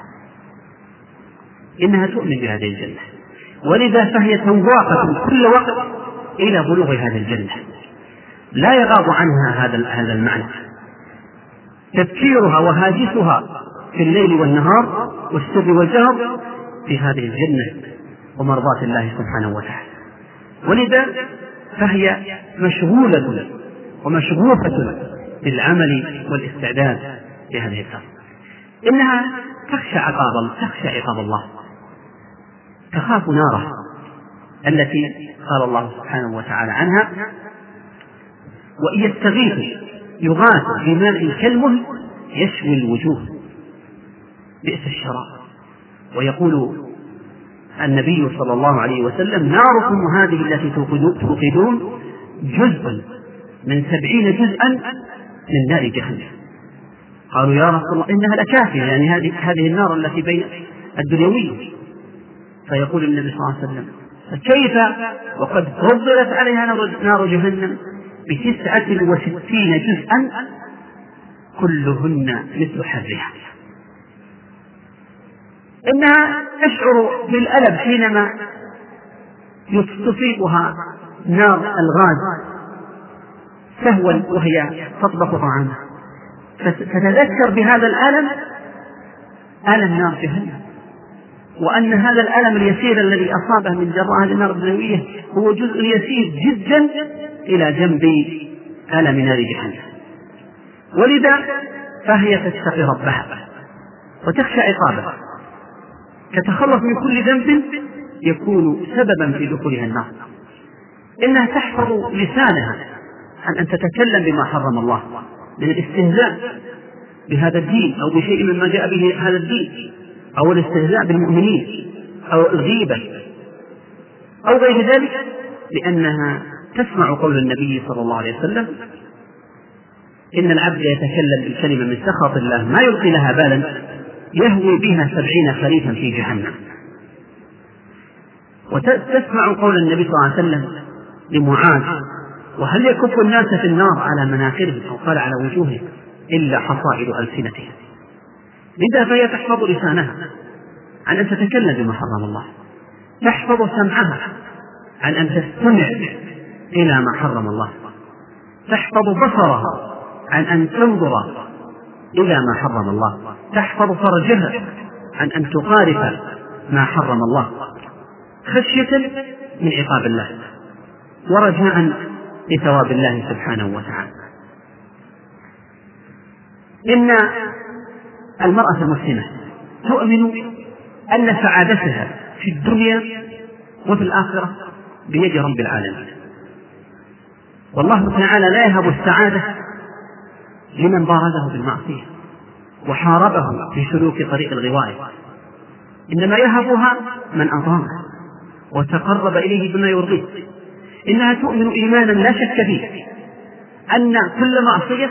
إنها تؤمن بهذه الجنة. ولذا فهي تواقة كل وقت إلى بلوغ هذه الجنة. لا يغاب عنها هذا هذا المعنى. تفكيرها وهاجسها في الليل والنهار والسر والجهر في هذه الجنة ومرضاة الله سبحانه وتعالى. ولذا فهي مشغولة ومشغوفة بالعمل والاستعداد لهذه الأرض إنها تخشى عقاب تخشى عقاب الله. تخاف ناره التي قال الله سبحانه وتعالى عنها وإن يستغيث يغاث بماء كالمهل يشوي الوجوه. بئس الشراب. ويقول النبي صلى الله عليه وسلم ناركم هذه التي توقدون جزء من سبعين جزءا من نار جهنم قالوا يا رسول الله إنها لكافية يعني هذه هذه النار التي بين الدنيوية فيقول النبي صلى الله عليه وسلم فكيف؟ وقد فضلت عليها نار جهنم بتسعة وستين جزءا كلهن مثل حرها إنها تشعر بالألم حينما تصيبها نار الغاز. سهوا وهي تطبخ طعامها. فتتذكر بهذا الألم؟ ألم نار جهنم. وأن هذا الألم اليسير الذي أصابه من جراء هذه النار الدنيوية هو جزء يسير جدا إلى جنب ألم نار جهنم. ولذا فهي تتقي ربها وتخشى عقابه تتخلص من كل ذنب يكون سببا في دخولها النار. إنها تحفظ لسانها عن أن تتكلم بما حرم الله من الاستهزاء بهذا الدين أو بشيء مما جاء به هذا الدين أو الاستهزاء بالمؤمنين أو الغيبة. أو غير ذلك لأنها تسمع قول النبي صلى الله عليه وسلم إن العبد يتكلم بالكلمة من سخط الله ما يلقي لها بالا يهوي بها سبعين خريفا في جهنم. وتسمع قول النبي صلى الله عليه وسلم لمعاذ وهل يكف الناس في النار على مناخرهم أو قال على وجوههم إلا حصائد ألسنتهم؟ لذا فهي تحفظ لسانها. عن أن تتكلم بما حرم الله. تحفظ سمعها. عن أن تستمع إلى ما حرم الله. تحفظ بصرها. عن أن تنظر إلى ما حرم الله. تحفظ فرجها. عن أن تقارف ما حرم الله. خشية من عقاب الله. ورجاء لثواب الله سبحانه وتعالى. إن المرأة المسلمة تؤمن أن سعادتها في الدنيا وفي الآخرة بيد رب العالمين. والله تعالى لا يهب السعادة لمن بارزه بالمعصية وحاربه في سلوك طريق الغواية إنما يهبها من أطاعه وتقرب إليه بما يرضيه. إنها تؤمن إيمانا لا شك فيه. أن كل معصية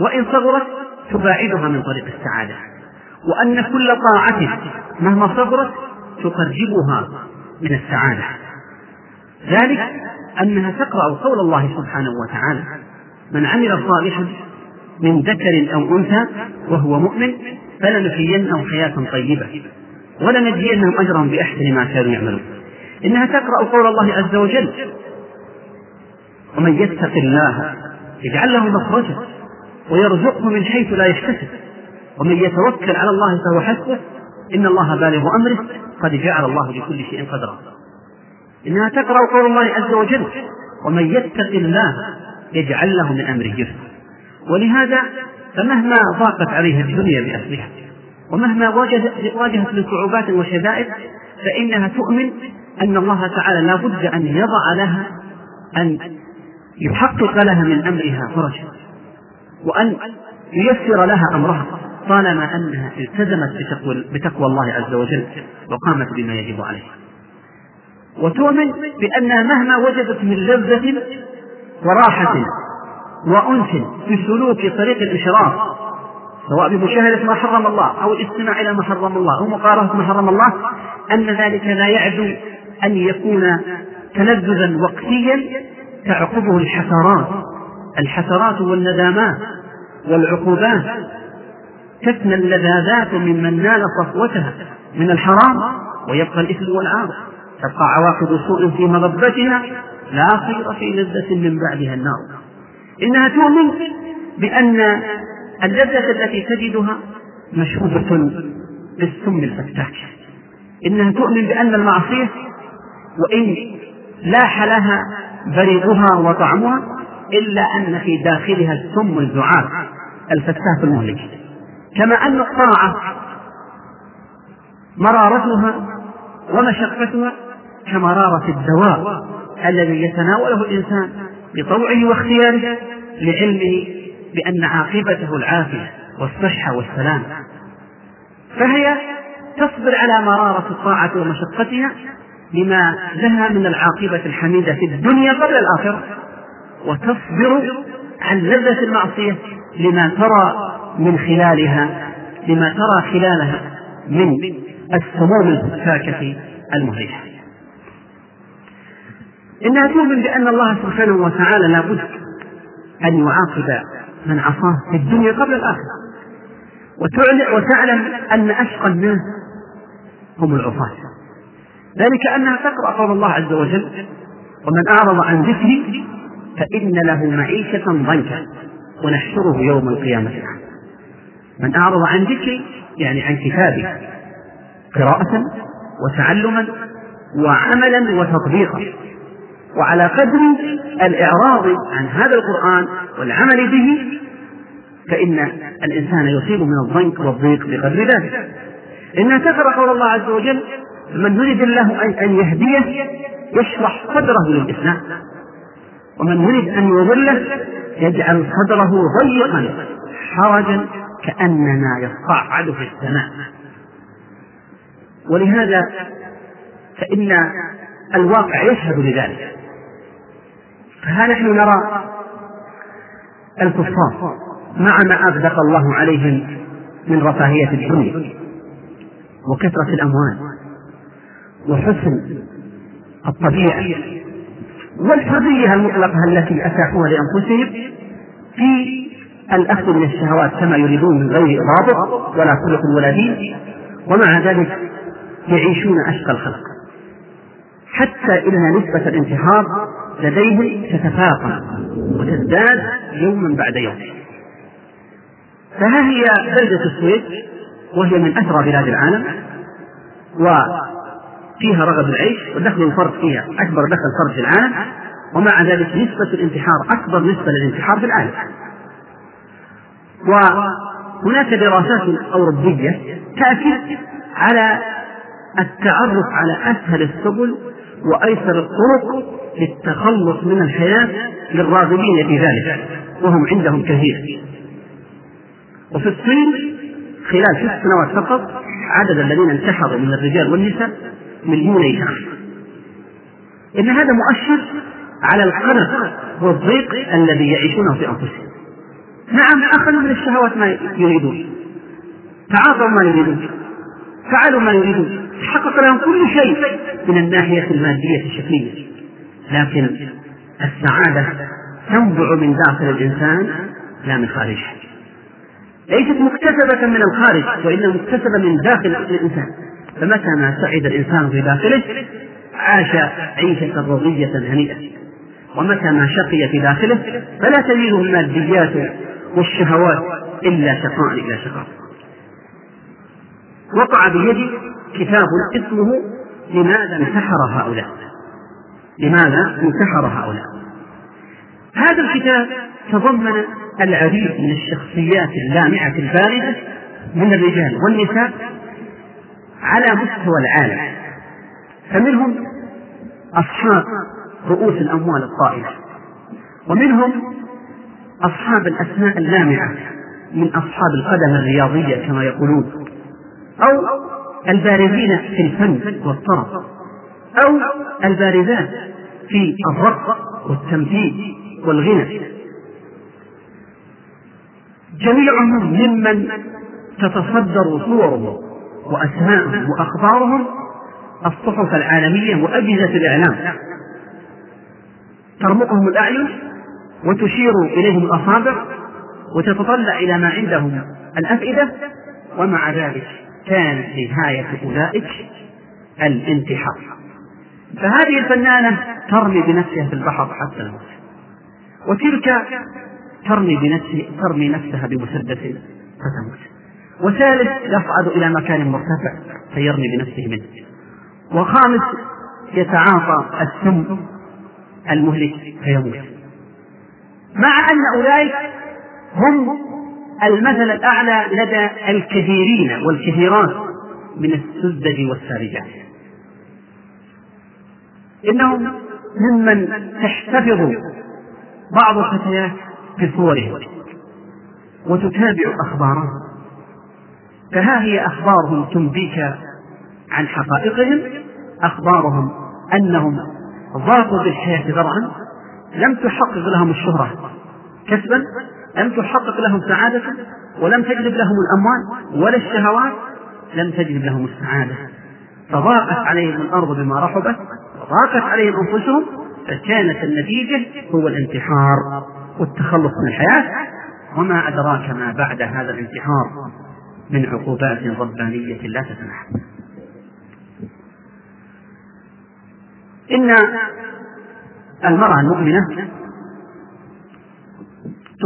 وإن صغرت تباعدها من طريق السعادة. وأن كل طاعة مهما صغرت تقربها من السعادة. ذلك أنها تقرأ قول الله سبحانه وتعالى من عمل صالحا من ذكر أو أنثى وهو مؤمن فلنحيينه حياة طيبة ولنجزينهم أجرهم بأحسن ما كانوا يعملون. إنها تقرأ قول الله عز وجل. ومن يتق الله يجعل له مخرجا ويرزقه من حيث لا يحتسب. ومن يتوكل على الله فهو حسبه. إن الله بالغ أمره. قد جعل الله لكل شيء قدرا. إنها تقرأ قول الله عز وجل. ومن يتق الله يجعل له من أمره يسرا ولهذا فمهما ضاقت عليها الدنيا بأصلها ومهما واجهت من صعوبات وشدائد فإنها تؤمن أن الله تعالى لا بد أن يضع لها أن يحقق لها من أمرها فرجا وأن ييسر لها أمرها طالما أنها التزمت بتقوى, بتقوى الله عز وجل وقامت بما يجب عليها. وتؤمن بأنها مهما وجدت من لذة وراحة وأنس في سلوك طريق الإشراف سواء بمشاهدة ما حرم الله أو الاستماع إلى ما حرم الله أو مقارنة ما حرم الله أن ذلك لا يعدو أن يكون تلذذا وقتيا تعقبه الحسرات. الحسرات والندامات والعقوبات. تفنى اللذاذات ممن نال صفوتها من الحرام ويبقى الإثم والعار تبقى عواقب سوء في مغبتها لا خير في لذة من بعدها النار. إنها تؤمن بأن اللذة التي تجدها مشهودة بالسم الفتاك. إنها تؤمن بأن المعصية وإن لاح لها بريقها وطعمها إلا أن في داخلها السم الزعاف الفتاك المهلك. كما أن الطاعة مرارتها ومشقتها كمرارة الدواء الذي يتناوله الإنسان بطوعه واختياره لعلمه بأن عاقبته العافية والصحة والسلام. فهي تصبر على مرارة الطاعة ومشقتها لما لها من العاقبة الحميدة في الدنيا قبل الآخرة. وتصبر عن لذة المعصية لما ترى من خلالها لما ترى خلالها من السموم الفاكهة المهلكة إنها تؤمن بأن الله سبحانه وتعالى لابد أن يعاقب من عصاه في الدنيا قبل الآخرة. وتعلم أن أشقى الناس هم العصاة. ذلك أنها تقرأ قول الله عز وجل ومن أعرض عن ذكري فإن له معيشة ضنكا ونحشره يوم القيامة. من أعرض عن ذكري يعني عن كتابي قراءة وتعلما وعملا وتطبيقا. وعلى قدر الإعراض عن هذا القرآن والعمل به فإن الإنسان يصيب من الضنك والضيق بقدر ذلك. إنها تقرأ قول الله عز وجل من يريد الله أن يهديه يشرح صدره للإسلام. ومن يريد أن يضله يجعل صدره ضيقا حرجا كأنما يصعد في السماء. ولهذا فإن الواقع يشهد لذلك فها نحن نرى الكفار مع ما أغدق الله عليهم من رفاهية الدنيا وكثرة الأموال وحسن الطبيعة والحرية المطلقة التي أتاحوها لأنفسهم في الأخذ من الشهوات كما يريدون من غير ضابط ولا خلق ولا دين ومع ذلك يعيشون أشقى الخلق. حتى إن نسبة الانتحار لديهم تتفاقم وتزداد يوما بعد يوم. فها هي بلدة السويد وهي من أثرى بلاد العالم فيها رغد العيش ودخل الفرد فيها أكبر دخل فرد في العالم ومع ذلك نسبة الانتحار أكبر نسبة للانتحار في العالم. وهناك دراسات أوروبية تأكد على التعرف على أسهل السبل وأيسر الطرق للتخلص من الحياة للراغبين في ذلك وهم عندهم كثير. وفي الصين خلال ست سنوات فقط عدد الذين انتحروا من الرجال والنساء مليوني شخص. إن هذا مؤشر على القلق والضيق الذي يعيشونه في أنفسهم. نعم أخذوا من الشهوات ما يريدون. تعاطوا ما يريدون. فعلوا ما يريدون. تحقق لهم كل شيء من الناحية المادية الشكلية. لكن السعادة تنبع من داخل الإنسان لا من خارجه ليست مكتسبة من الخارج وإنما مكتسبة من داخل الإنسان. فمتى ما سعد الإنسان في داخله عاش عيشة رضية هنيئة. ومتى ما شقي في داخله فلا تزيده الماديات والشهوات إلا شقاء إلى شقاء. وقع بيدي كتاب اسمه لماذا انتحر هؤلاء؟ لماذا؟ انتحر هؤلاء. هذا الكتاب تضمن العديد من الشخصيات اللامعة الباردة من الرجال والنساء على مستوى العالم. فمنهم أصحاب رؤوس الأموال الطائلة ومنهم أصحاب الأسماء اللامعة من أصحاب القدم الرياضية كما يقولون أو البارزين في الفن والطرب. أو البارزات في الرقص والتمثيل والغنى. جميعهم ممن تتصدر صورهم وأسماءهم وأخبارهم الصحف العالمية وأجهزة الإعلام. ترمقهم الأعين وتشير إليهم الأصابع وتتطلع إلى ما عندهم الأفئدة ومع ذلك كانت نهاية أولئك الانتحار. فهذه الفنانة ترمي بنفسها في البحر حتى الموت. وتلك ترمي بنفسه ترمي نفسها بمسدس فتموت وثالث يصعد إلى مكان مرتفع فيرمي بنفسه منه. وخامس يتعاطى السم المهلك فيموت. مع أن أولئك هم المثل الأعلى لدى الكثيرين والكثيرات من السذج والسارجات. إنهم ممن تحتفظ بعض الفتيات بصورهم وتتابع أخبارهم. فها هي أخبارهم تنبيك عن حقائقهم أخبارهم أنهم ضاقوا بالحياة ذرعا لم تحقق لهم الشهرة كسبا لم تحقق لهم سعادة ولم تجلب لهم الأموال ولا الشهوات لم تجلب لهم السعادة. فضاقت عليهم الأرض بما رحبت وضاقت عليهم أنفسهم فكانت النتيجة هو الانتحار والتخلص من الحياة. وما أدراك ما بعد هذا الانتحار من عقوبات ربانية لا تتنحى إن المرأة المؤمنة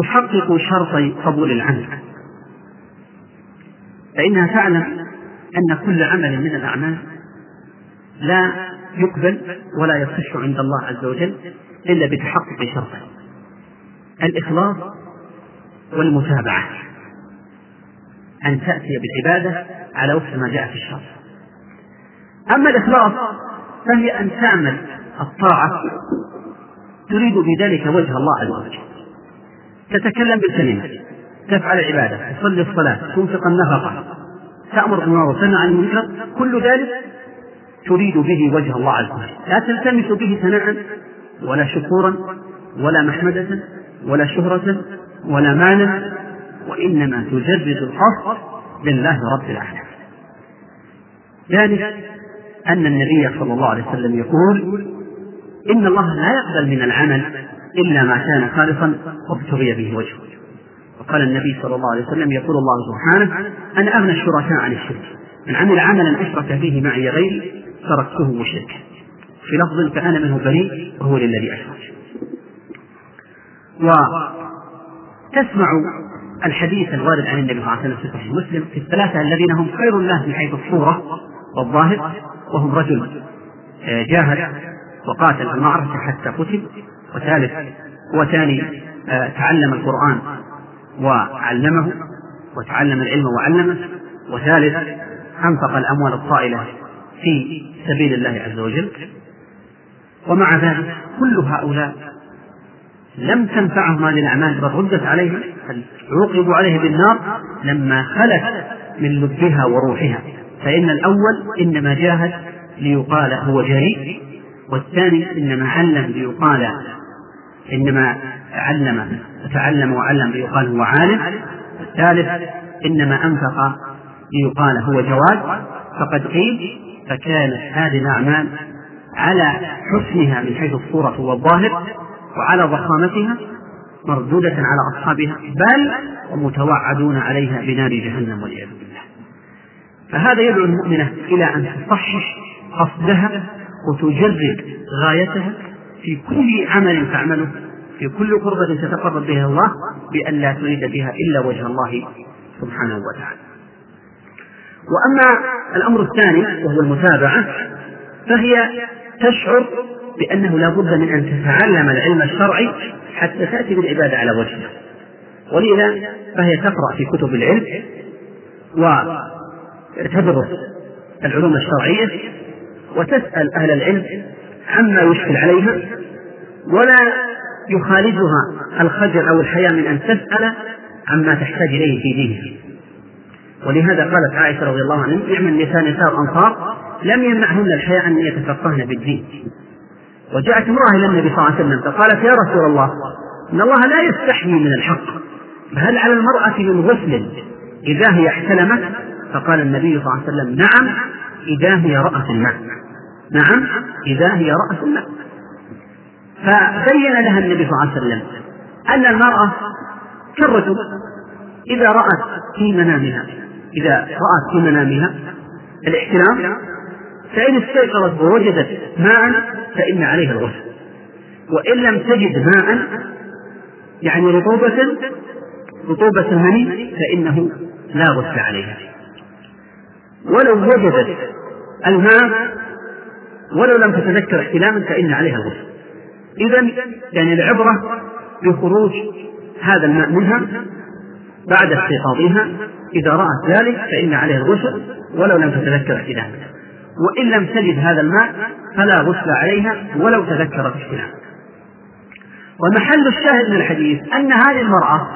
تحقق شرطي قبول العمل فإنها تعلم أن كل عمل من الأعمال لا يقبل ولا يصح عند الله عز وجل إلا بتحقق شرطين الإخلاص والمتابعة. أن تأتي بالعبادة على وفق ما جاء في الشرع. أما الإخلاص فهي أن تعمل الطاعة تريد بذلك وجه الله عز وجل. تتكلم بالكلمة تفعل العبادة تصلي الصلاة تنفق النفقة تأمر بالمعروف وتنهى عن المنكر كل ذلك تريد به وجه الله عز وجل. لا تلتمس به ثناء ولا شكورا ولا محمدة ولا شهرة ولا مالا وإنما تجرد القصد لله رب العالمين. ذلك أن النبي صلى الله عليه وسلم يقول إن الله لا يقبل من العمل إلا ما كان خالصا وابتغي به وجهه. وقال النبي صلى الله عليه وسلم يقول الله سبحانه أنا أغنى الشركاء عن الشرك. من عمل عملا أشرك فيه معي غيري تركته مشركا. في لفظ فأنا منه بريء وهو للذي أشرك. وتسمع الحديث الوارد عن النبي صلى الله عليه وسلم في صحيح مسلم في الثلاثة الذين هم خير الناس من حيث الصورة والظاهر وهم رجل آه، جاهد وقاتل المعركة حتى قتل. وثالث وثاني آه، تعلم القرآن وعلمه وتعلم العلم وعلمه. وثالث أنفق الأموال الطائلة في سبيل الله عز وجل. ومع ذلك كل هؤلاء لم تنفعهم هذه الأعمال بل ردت عليهم عوقبوا عليه بالنار لما خلت من لبها وروحها. فإن الأول إنما جاهد ليقال هو جريء والثاني إنما علم ليقال إنما علم وتعلم وعلم ليقال هو عالم والثالث إنما أنفق ليقال هو جواد. فقد قيل فكانت هذه الأعمال على حسنها من حيث الصورة والظاهر وعلى ضخامتها مردودة على أصحابها بل ومتوعدون عليها بنار جهنم والعياذ بالله. فهذا يدعو المؤمنة إلى أن تصحح قصدها وتجرد غايتها في كل عمل تعمله في كل قربة تتقرب بها الله بأن لا تريد بها إلا وجه الله سبحانه وتعالى. وأما الأمر الثاني وهو المتابعة فهي تشعر بأنه لا بد من أن تتعلم العلم الشرعي حتى تأتي بالعبادة على وجهها ولذا فهي تقرأ في كتب العلم وتدرس العلوم الشرعية وتسأل أهل العلم عما يشكل عليها ولا يخالجها الخجل أو الحياء من أن تسأل عما تحتاج إليه في دينها. ولهذا قالت عائشة رضي الله عنها نعم النساء نساء الأنصار لم يمنعهن الحياء أن يتفقهن بالدين. وجاءت امرأة إلى النبي صلى الله عليه وسلم فقالت يا رسول الله إن الله لا يستحيي من الحق فهل على المرأة من غسل إذا هي احتلمت؟ فقال النبي صلى الله عليه وسلم نعم إذا هي رأت الماء. نعم إذا هي رأت الماء. فبين لها النبي صلى الله عليه وسلم أن المرأة كالرجل إذا رأت في منامها. إذا رأت في منامها الاحتلام فإن استيقظت ووجدت ماء فإن عليها الغسل. وإن لم تجد ماء يعني رطوبة رطوبة المني فإنه لا غسل عليها. ولو وجدت الماء ولو لم تتذكر احتلاما فإن عليها الغسل. إذا يعني العبرة بخروج هذا الماء منها بعد استيقاظها إذا رأت ذلك فإن عليها الغسل ولو لم تتذكر احتلاما وإن لم تجد هذا الماء فلا غسل عليها ولو تذكرت احتلاما ومحل الشاهد من الحديث أن هذه المرأة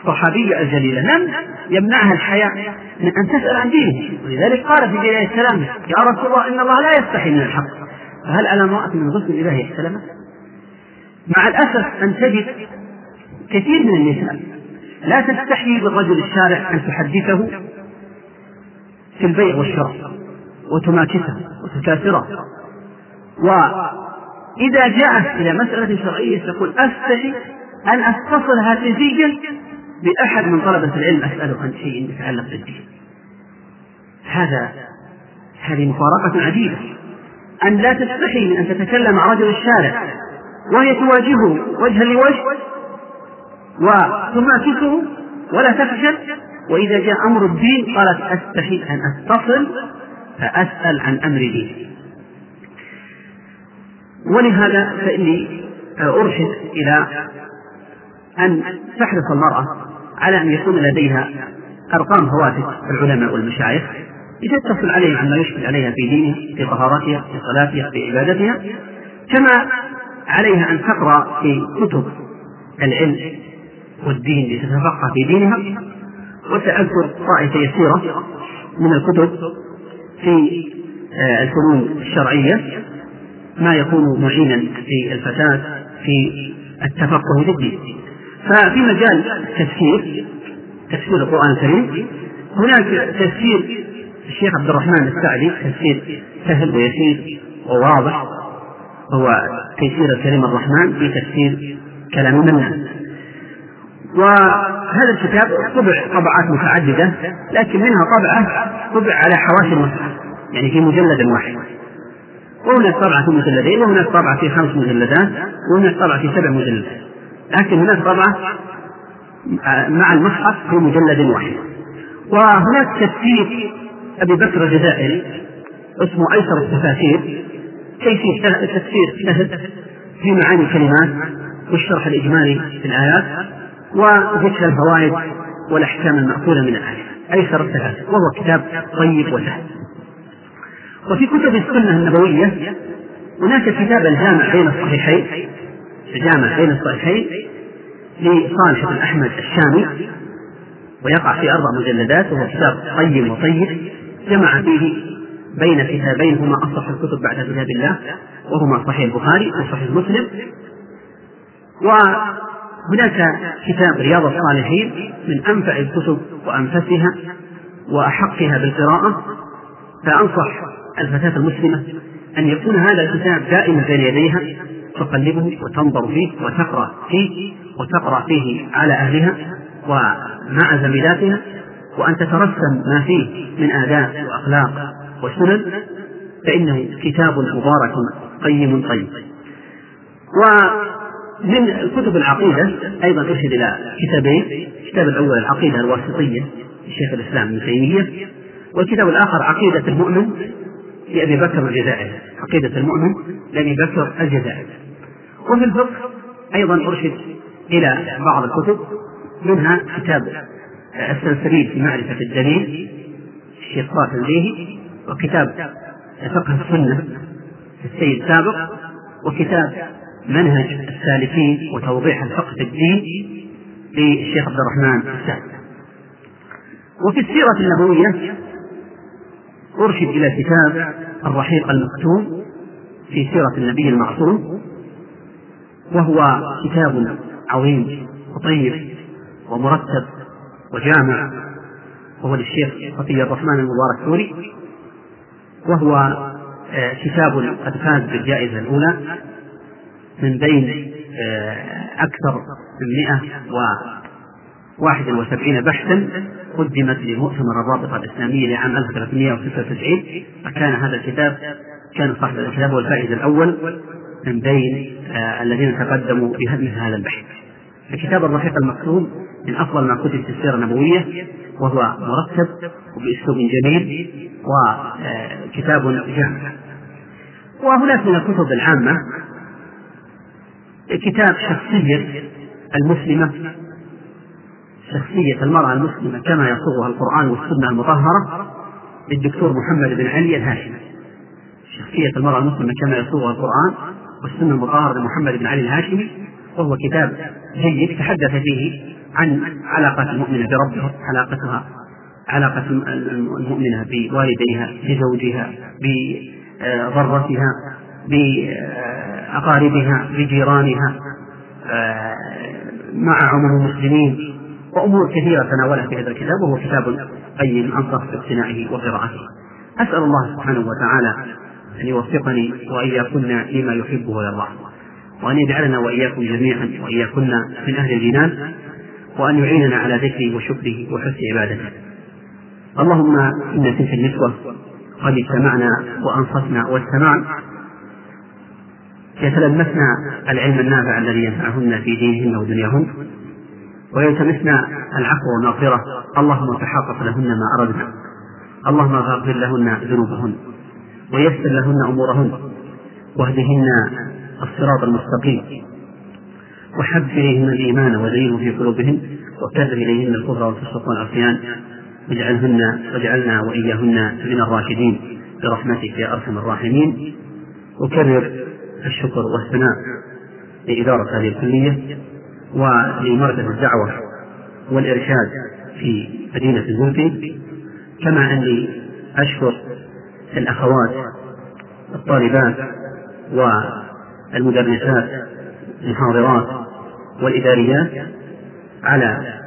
الصحابية الجليلة لم يمنعها الحياء من أن تسأل عن دينه ولذلك قال في بداية كلامه يا رسول الله إن الله لا يستحي من الحق. فهل على امرأة من غسل إذا احتلمت؟ مع الأسف أن تجد كثير من النساء لا تستحي بالرجل الشارع أن تحدثه في البيع والشراء وتماكسه وتكاثره. وإذا جاءت إلى مسألة شرعية تقول أستحي أن أتصل هاتفيا بأحد من طلبة العلم أسأله عن شيء يتعلق بالدين هذا هذه مفارقة عجيبة. أن لا تستحي من أن تتكلم مع رجل الشارع وهي تواجهه وجها لوجه وتماكسه ولا تفشل وإذا جاء أمر الدين قالت أستحي أن أتصل فأسأل عن أمر ديني. ولهذا فإني أرشد إلى أن تحرص المرأة على أن يكون لديها أرقام هواتف العلماء والمشايخ لتتصل عليهم عما يشكل عليها في دينها في طهارتها في صلاتها في عبادتها كما عليها أن تقرأ في كتب العلم. والدين لتتفقه في دينها وسأذكر طائفة يسيرة من الكتب في آه، الفنون الشرعية ما يكون معينا في الفتاة في التفقه في الدين ففي مجال التفسير تفسير القرآن الكريم هناك تفسير الشيخ عبد الرحمن السعدي تفسير سهل ويسير وواضح هو تيسير الكريم الرحمن في تفسير كلام منه وهذا الكتاب طبع طبعات متعددة لكن منها طبعة طبع على حواشي المصحف يعني في مجلد واحد. وهناك طبعة في مجلدين وهناك طبعة في خمس مجلدات وهناك طبعة في سبع مجلدات. لكن هناك طبعة مع المصحف في مجلد واحد. وهناك تفسير أبي بكر الجزائري اسمه أيسر التفاسير. كيفية تفسير سهل في معاني الكلمات والشرح الإجمالي في الآيات؟ وذكر الفوائد والأحكام المأخوذة من الآية. أيسر التفاسير وهو كتاب طيب وسهل. وفي كتب السنة النبوية هناك كتاب الجامع بين الصحيحين الجامع بين الصحيحين لصالح بن أحمد الشامي ويقع في أربع مجلدات وهو كتاب قيم وطيب جمع فيه بين كتابين هما أصح الكتب بعد كتاب الله وهما صحيح البخاري وصحيح مسلم. وهناك كتاب رياض الصالحين من أنفع الكتب وأنفسها وأحقها بالقراءة فأنصح الفتاة المسلمة أن يكون هذا الكتاب دائما بين يديها تقلبه وتنظر فيه وتقرأ فيه وتقرأ فيه على أهلها ومع زميلاتها وأن تترسم ما فيه من آداب وأخلاق وسنن فإنه كتاب مبارك قيم طيب. ومن كتب العقيدة أيضا أرشد إلى كتابين الكتاب الأول العقيدة الواسطية لشيخ الإسلام ابن تيمية والكتاب الآخر عقيدة المؤمن لأبي بكر الجزائري عقيدة المؤمن لأبي بكر الجزائري. وفي الفقه أيضا أرشد إلى بعض الكتب منها كتاب السلسبيل في معرفة الدليل الشيخ صالح البيهي وكتاب فقه السنة السيد سابق وكتاب منهج السالكين وتوضيح الفقه في الدين للشيخ عبد الرحمن السعد وفي السيرة النبوية أرشد إلى كتاب الرحيق المكتوم في سيرة النبي المعصوم وهو كتاب عظيم وطيب ومرتب وجامع وهو للشيخ عطية الرحمن المبارك سوري وهو آه، كتاب قد فاز بالجائزة الأولى من بين آه، أكثر من 171 بحثا قدمت لمؤتمر الرابطة الإسلامية لعام 1396 فكان هذا الكتاب كان صاحب الكتاب هو الفائز الأول من بين آه الذين تقدموا بمثل هذا البحث. الكتاب الرحيق المكتوب من أفضل ما كتب في السيرة النبوية وهو مرتب وبأسلوب جميل وكتاب جامع. وهناك من الكتب العامة كتاب شخصية المسلمة شخصية المرأة المسلمة كما يصوغها القرآن والسنة المطهرة للدكتور محمد بن علي الهاشمي. شخصية المرأة المسلمة كما يصوغها القرآن والسنة المطهرة لمحمد بن علي الهاشمي وهو كتاب جيد تحدث فيه عن علاقة المؤمنة بربها علاقتها علاقة المؤمنة بوالديها بزوجها بضرتها بأقاربها بجيرانها مع عموم المسلمين. وأمور كثيرة تناولها في هذا الكتاب وهو كتاب قيم أنصح باقتنائه وقراءته. أسأل الله سبحانه وتعالى أن يوفقني وإياكن لما يحبه ويرضاه. وأن يجعلنا وإياكم جميعا وإياكن من أهل الجنان. وأن يعيننا على ذكره وشكره وحسن عبادته. اللهم إن تلك النسوة قد اجتمعنا وأنصتنا واستمعن يتلمسن العلم النافع الذي ينفعهن في دينهن ودنياهن ويلتمسن العفو والمغفرة. اللهم تحقق لهن ما أردنا. اللهم اغفر لهن ذنوبهن ويسر لهن أمورهن واهدهن الصراط المستقيم وحب إليهن الإيمان وزينه في قلوبهن وكره إليهن الكفر والفسق والعصيان واجعلهن واجعلنا وإياهن من الراشدين. برحمتك يا أرحم الراحمين. أكرر الشكر والثناء لإدارة هذه الكلية ولمركز الدعوة والإرشاد في مدينة الزنفي كما أني أشكر الأخوات الطالبات والمدرسات المحاضرات والإداريات على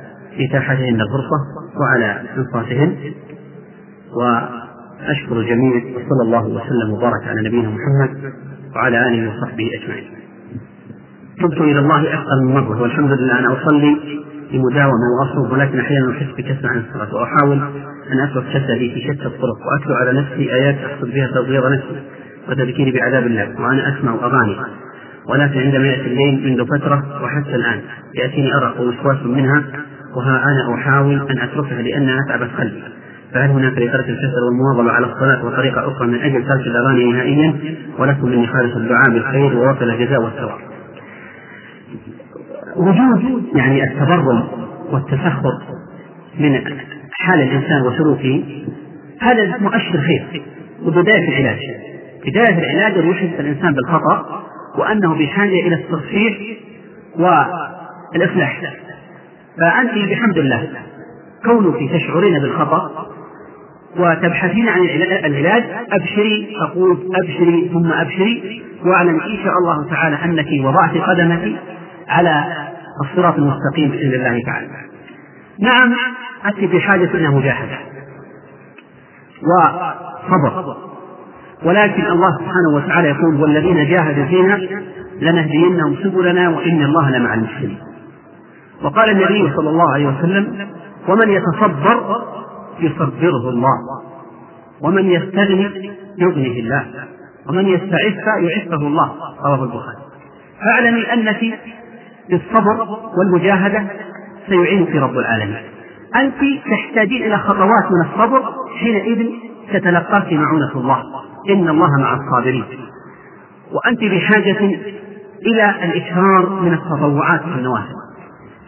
إتاحتهن الفرصة وعلى إنصاتهن. وأشكر الجميع وصلى الله وسلم وبارك على نبينا محمد. وعلى آله وصحبه أجمعين. تبت إلى الله أكثر من مرة والحمد لله أنا أصلي بمداومة وأصوم ولكن أحيانا أحس بكسر عن الصلاة وأحاول أن أترك شتى في شتى الطرق وأتلو على نفسي آيات أقصد بها تضيير نفسي وتذكيري بعذاب الله وأنا أسمع أغاني. ولكن عندما يأتي الليل منذ فترة وحتى الآن يأتيني أرق ووسواس منها وها أنا أحاول أن أتركها لأنها أتعبت قلبي. فهل هناك لترك الكسل والمواظبة على الصلاة وطريقة أخرى من أجل ترك الأغاني نهائيا؟ ولكم مني خالص الدعاء بالخير ووصل الجزاء والثواب. وجود يعني التبرم والتفخر من حال الإنسان وسلوكه هذا مؤشر خير وبداية العلاج. بداية العلاج أن يحس الإنسان بالخطأ وأنه بحاجة إلى التصحيح والإصلاح. فأنت بحمد الله كونك تشعرين بالخطأ وتبحثين عن العلاج أبشري أقول أبشري ثم أبشري واعلم إن شاء الله تعالى أنك وضعت قدمك على الصراط المستقيم بإذن الله تعالى. نعم أنت بحاجة إلى مجاهدة. وصبر. ولكن الله سبحانه وتعالى يقول والذين جاهدوا فينا لنهدينهم سبلنا وإن الله لمع المحسنين. وقال النبي صلى الله عليه وسلم ومن يتصبر يصبره الله. ومن يستغني يغنيه الله. ومن يستعف يعفه الله. رواه البخاري. فاعلمي انك بالصبر والمجاهدة سيعينك رب العالمين. أنت تحتاجين إلى خطوات من الصبر حينئذ تتلقاك معونة الله. إن الله مع الصابرين. وأنت بحاجة إلى الاكثار من التطوعات والنوافل.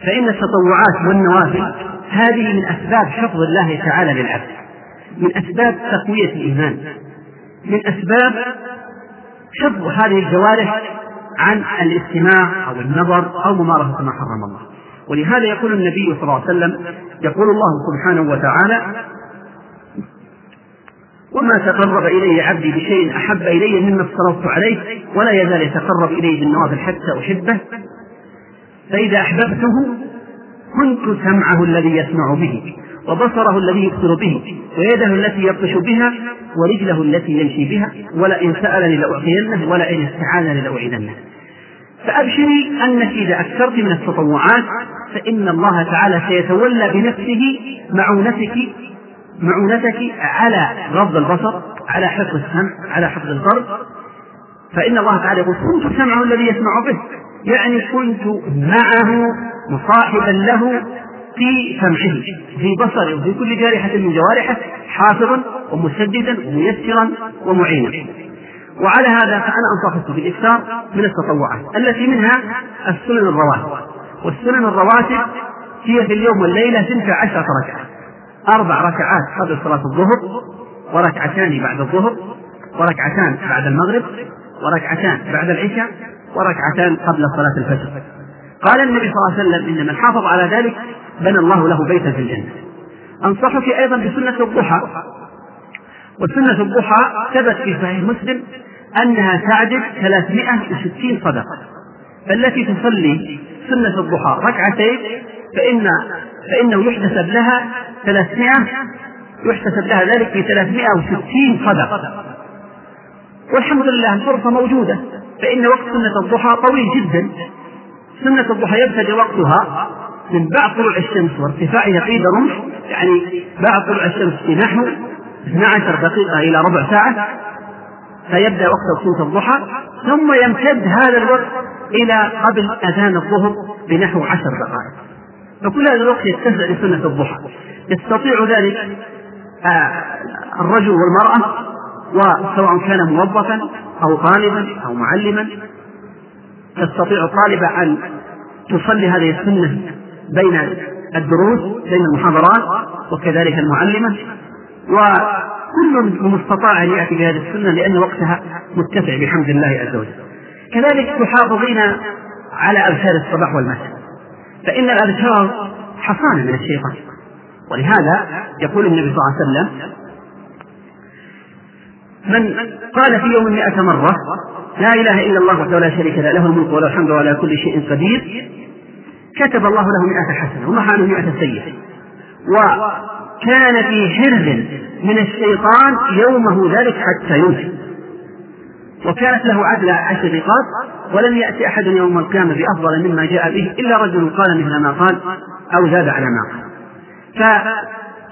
فإن التطوعات والنوافل هذه من أسباب حفظ الله تعالى للعبد من أسباب تقوية الإيمان من أسباب حفظ هذه الجوارح عن الاستماع أو النظر أو ممارسة ما حرم الله. ولهذا يقول النبي صلى الله عليه وسلم يقول الله سبحانه وتعالى وما تقرب إلي عبدي بشيء أحب إلي مما افترضت عليه ولا يزال يتقرب إلي بالنوافل حتى أحبه فإذا أحببته كنت سمعه الذي يسمع به وبصره الذي يبصر به ويده التي يبطش بها ورجله التي يمشي بها ولئن سألني لأعطينه ولئن استعاذني لأعيدنه فأبشري أنك إذا أكثرت من التطوعات فإن الله تعالى سيتولى بنفسه معونتك معونتك على غض البصر على حفظ السمع على حفظ الفرد فإن الله تعالى يقول كنت سمعه الذي يسمع به. يعني كنت معه مصاحبا له في سمعه في بصره وفي كل جارحة من جوارحه حافظا ومسددا وميسرا ومعينا. وعلى هذا فأنا أنصحكم بالإكثار من التطوعات. التي منها السنن الرواتب. والسنن الرواتب هي في اليوم والليلة تلك عشرة ركعة أربع ركعات قبل صلاة الظهر وركعتان بعد الظهر وركعتان بعد المغرب وركعتان بعد العشاء وركعتان قبل صلاة الفجر. قال النبي صلى الله عليه وسلم إن من حافظ على ذلك بنى الله له بيتا في الجنة. أنصحك أيضا بسنة الضحى. وسنة الضحى ثبت في صحيح مسلم أنها تعدل 360 صدقة. فالتي تصلي سنة الضحى ركعتين فإن فإنه يحتسب لها 300 يحتسب لها ذلك في 360 صدقة. والحمد لله الفرصة موجودة. فإن وقت سنة الضحى طويل جدا. سنة الضحى يبتدئ وقتها من بعد طلوع الشمس وارتفاعها قيد رمح يعني بعد طلوع الشمس بنحو 12 دقيقة إلى ربع ساعة فيبدأ وقت سنة الضحى. ثم يمتد هذا الوقت إلى قبل أذان الظهر بنحو عشر دقائق. فكل هذا الوقت يتسع لسنة الضحى. يستطيع ذلك آه، الرجل والمرأة وسواء كان موظفا أو طالبا أو معلما تستطيع الطالبة أن تصلي هذه السنة بين الدروس بين المحاضرات وكذلك المعلمة. وكل من استطاع أن يأتي بهذه السنة لأن وقتها متسع بحمد الله عز وجل. كذلك تحافظين على أذكار الصباح والمساء. فإن الأذكار حصانة من الشيطان ولهذا يقول النبي صلى الله عليه وسلم من قال في يوم مئة مرة لا إله إلا الله وحده لا شريك له له الملك وله الحمد وعلى كل شيء قدير كتب الله له مئة حسنة ومحى عنه مئة سيئة. وكان في حرز من الشيطان يومه ذلك حتى يمسي وكانت له عدل عشر رقاب ولم يأتي أحد يوم القيامة بأفضل مما جاء به إلا رجل قال مثل ما قال أو زاد على ما قال.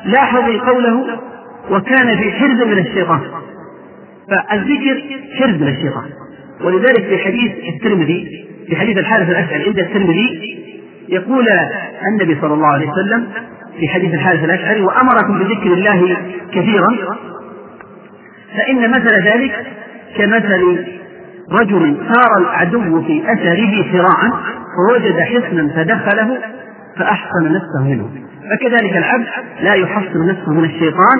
فلاحظي قوله وكان في حرز من الشيطان. فالذكر حرز من الشيطان. ولذلك في حديث الترمذي في حديث الحارث الأسئل عند الترمذي يقول النبي صلى الله عليه وسلم في حديث الحارث الأشعري وأمركم بذكر الله كثيرا. فإن مثل ذلك كمثل رجل سار العدو في أثره سراعا فوجد حصنا فدخله فأحصن نفسه منه. فكذلك العبد لا يحصن نفسه من الشيطان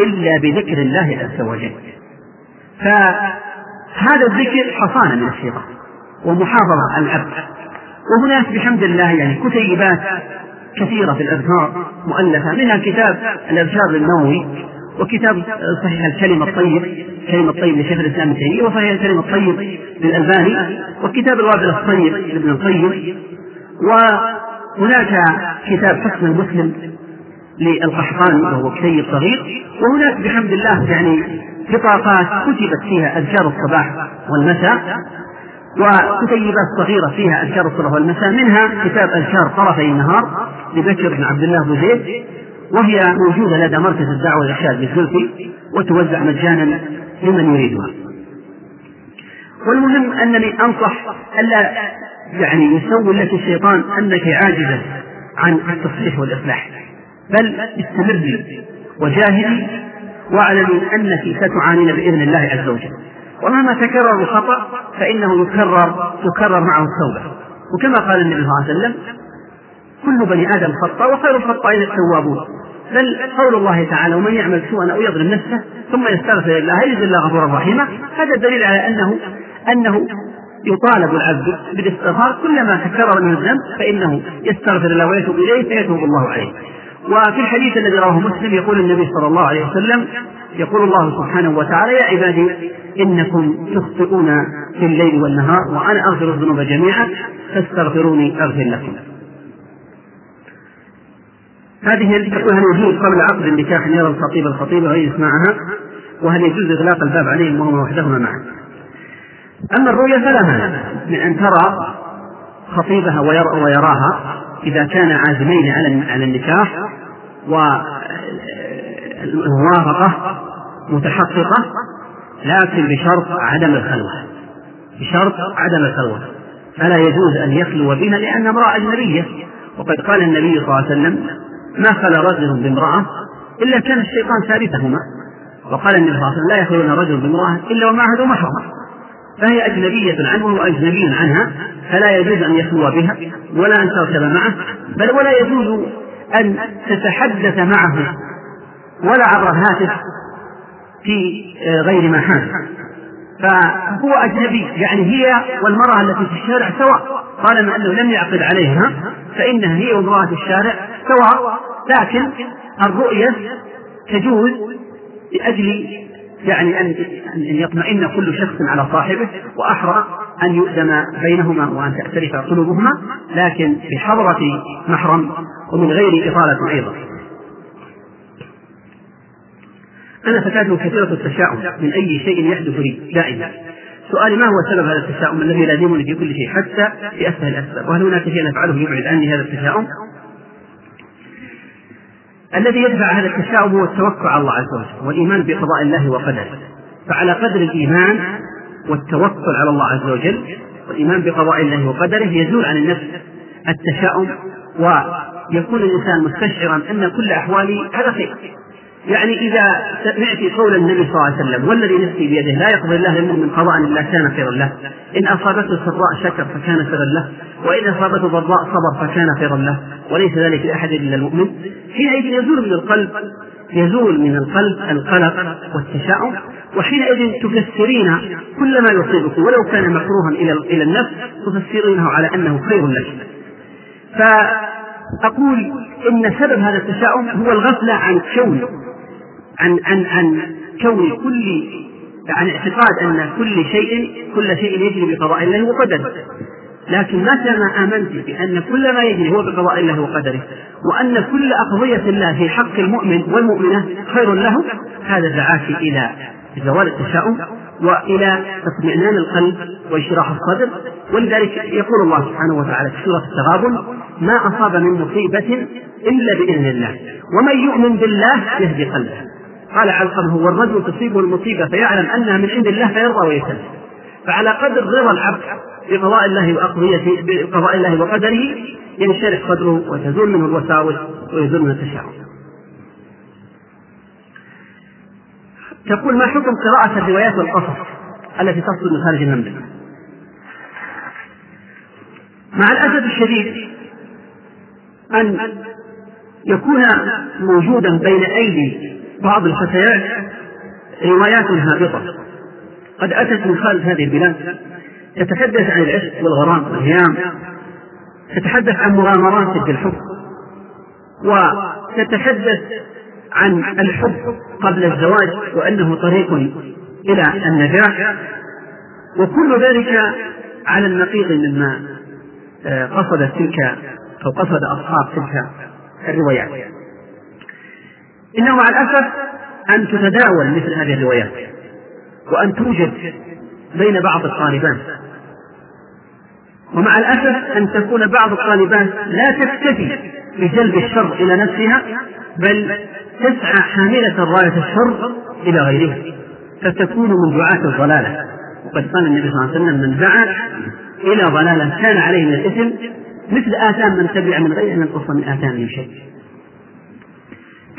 إلا بذكر الله عز وجل. فهذا الذكر حصانة من الشيطان ومحافظة على العبد. وهناك بحمد الله يعني كتيبات كثيرة في الأذكار مؤلفة منها كتاب الأذكار النووي وكتاب صحيح الكلمة الطيب كلمة الطيب لشيخ الإسلام ابن وصحيح الكلمة الطيب للألباني وكتاب الوابل الطيب لابن القيم. وهناك كتاب حسن المسلم للقحطاني وهو كتيب صغير. وهناك بحمد الله يعني بطاقات كتبت فيها أذكار الصباح والمساء وكتيبات صغيرة فيها أذكار الصباح والمساء منها كتاب أذكار طرفي النهار لبشر بن عبد الله بن زيد وهي موجودة لدى مركز الدعوة والإرشاد بالزلفي وتوزع مجانا لمن يريدها. والمهم أنني أنصح ألا يعني يسول لك الشيطان أنك عاجزة عن التصحيح والإصلاح بل استمري وجاهدي واعلمي أنك ستعانين بإذن الله عز وجل. ومهما تكرر الخطأ فإنه يكرر تكرر معه التوبة. وكما قال النبي صلى الله عليه وسلم كل بني آدم خطاء وخير الخطائين التوابون. بل قول الله تعالى ومن يعمل سوءا أو يظلم نفسه ثم يستغفر الله يجد الله غفورا رحيما؟ هذا دليل على أنه أنه يطالب العبد بالاستغفار كلما تكرر من الذنب فإنه يستغفر الله ويتوب إليه فيتوب الله عليه. وفي الحديث الذي رواه مسلم يقول النبي صلى الله عليه وسلم يقول الله سبحانه وتعالى يا عبادي إنكم تخطئون في الليل والنهار وأنا أغفر الذنوب جميعا فاستغفروني أغفر لكم. هذه تقول هل يجوز قبل عقد النكاح أن يرى الخطيب الخطيبه غير يسمعها؟ وهل يجوز إغلاق الباب عليهم وهما وحدهما معا؟ أما الرؤيا فلا من أن ترى خطيبها ويراها. إذا كان عازمين على على النكاح والموافقه متحققة لكن بشرط عدم الخلوة. بشرط عدم الخلوة. فلا يجوز أن يخلو بها لأن امرأة أجنبية. وقد قال النبي صلى الله عليه وسلم ما خلا رجل بامرأة إلا كان الشيطان ثالثهما وقال النبي صلى الله عليه وسلم لا يخلون رجل بامرأة إلا ومعه محرم فهي أجنبية عنه وهو أجنبي عنها فلا يجوز أن يخلو بها ولا أن تركب معه بل ولا يجوز أن تتحدث معه ولا عبر الهاتف في غير محال فهو أجنبي يعني هي والمرأة التي في الشارع سواء. طالما أنه لم يعقد عليها فإنها هي وامرأة الشارع سواء لكن الرؤية تجوز لأجل يعني أن أن يطمئن كل شخص على صاحبه وأحرى أن يؤدم بينهما وأن تأتلف قلوبهما لكن بحضرة محرم ومن غير إطالة أيضا. أنا فتاة كثيرة التشاؤم من أي شيء يحدث لي دائما. سؤالي ما هو سبب هذا التشاؤم الذي يلازمني في كل شيء حتى في أسهل الأسباب؟ وهل هناك شيء أفعله يبعد عني هذا التشاؤم؟ الذي يدفع هذا التشاؤم هو التوكل على الله عز وجل والإيمان بقضاء الله وقدره. فعلى قدر الإيمان والتوكل على الله عز وجل والإيمان بقضاء الله وقدره يزول عن النفس التشاؤم ويكون الإنسان مستشعرا أن كل أحوالي على خير. يعني إذا سمعت قول النبي صلى الله عليه وسلم والذي نفسي بيده لا يقضي الله للمؤمن قضاء إلا كان خيرا له. إن أصابته سراء شكر فكان خيرا له. وإن أصابته ضراء صبر فكان خيرا له. وليس ذلك لأحد إلا المؤمن. حينئذ يزول من القلب يزول من القلب القلق والتشاؤم. وحينئذ تفسرين كل ما يصيبك. ولو كان مكروها إلى إلى النفس تفسرينه على أنه خير لك. فأقول إن سبب هذا التشاؤم هو الغفلة عن كون عن عن عن كون كل عن اعتقاد أن كل شيء كل شيء يجري بقضاء الله وقدره. لكن متى ما آمنت بأن كل ما يجري هو بقضاء الله وقدره. وأن كل أقضية الله في حق المؤمن والمؤمنة خير له هذا دعاك إلى زوال التشاؤم وإلى اطمئنان القلب وانشراح الصدر. ولذلك يقول الله سبحانه وتعالى في سورة التغابن ما أصاب من مصيبة إلا بإذن الله ومن يؤمن بالله يهدي قلبه. قال علقمه والرجل تصيبه المصيبة فيعلم أنها من عند الله فيرضى ويسلم. فعلى قدر رضا العبد بقضاء الله وأقضيته بقضاء الله وقدره ينشرح صدره وتزول منه الوساوس ويزول منه التشاؤم. تقول ما حكم قراءة الروايات والقصص التي تصدر من خارج المملكة؟ مع الأسف الشديد أن يكون موجودا بين أيدي بعض الفتيات روايات هابطة. قد أتت من خارج هذه البلاد تتحدث عن العشق والغرام والهيام تتحدث عن مغامرات في الحب وتتحدث عن الحب قبل الزواج وأنه طريق إلى النجاح. وكل ذلك على النقيض مما آه، قصدت تلك أو قصد أصحاب تلك الروايات. إنه مع الأسف أن تتداول مثل هذه الروايات وأن توجد بين بعض الطالبات ومع الأسف أن تكون بعض الطالبات لا تكتفي بجلب الشر إلى نفسها بل تسعى حاملة راية الشر إلى غيرها. فتكون من دعاة الضلالة. وقد قال النبي صلى الله عليه وسلم من دعا إلى ضلالة كان عليه من الإثم مثل آثام من تبع من غير أن ينقص من آثامهم شيء.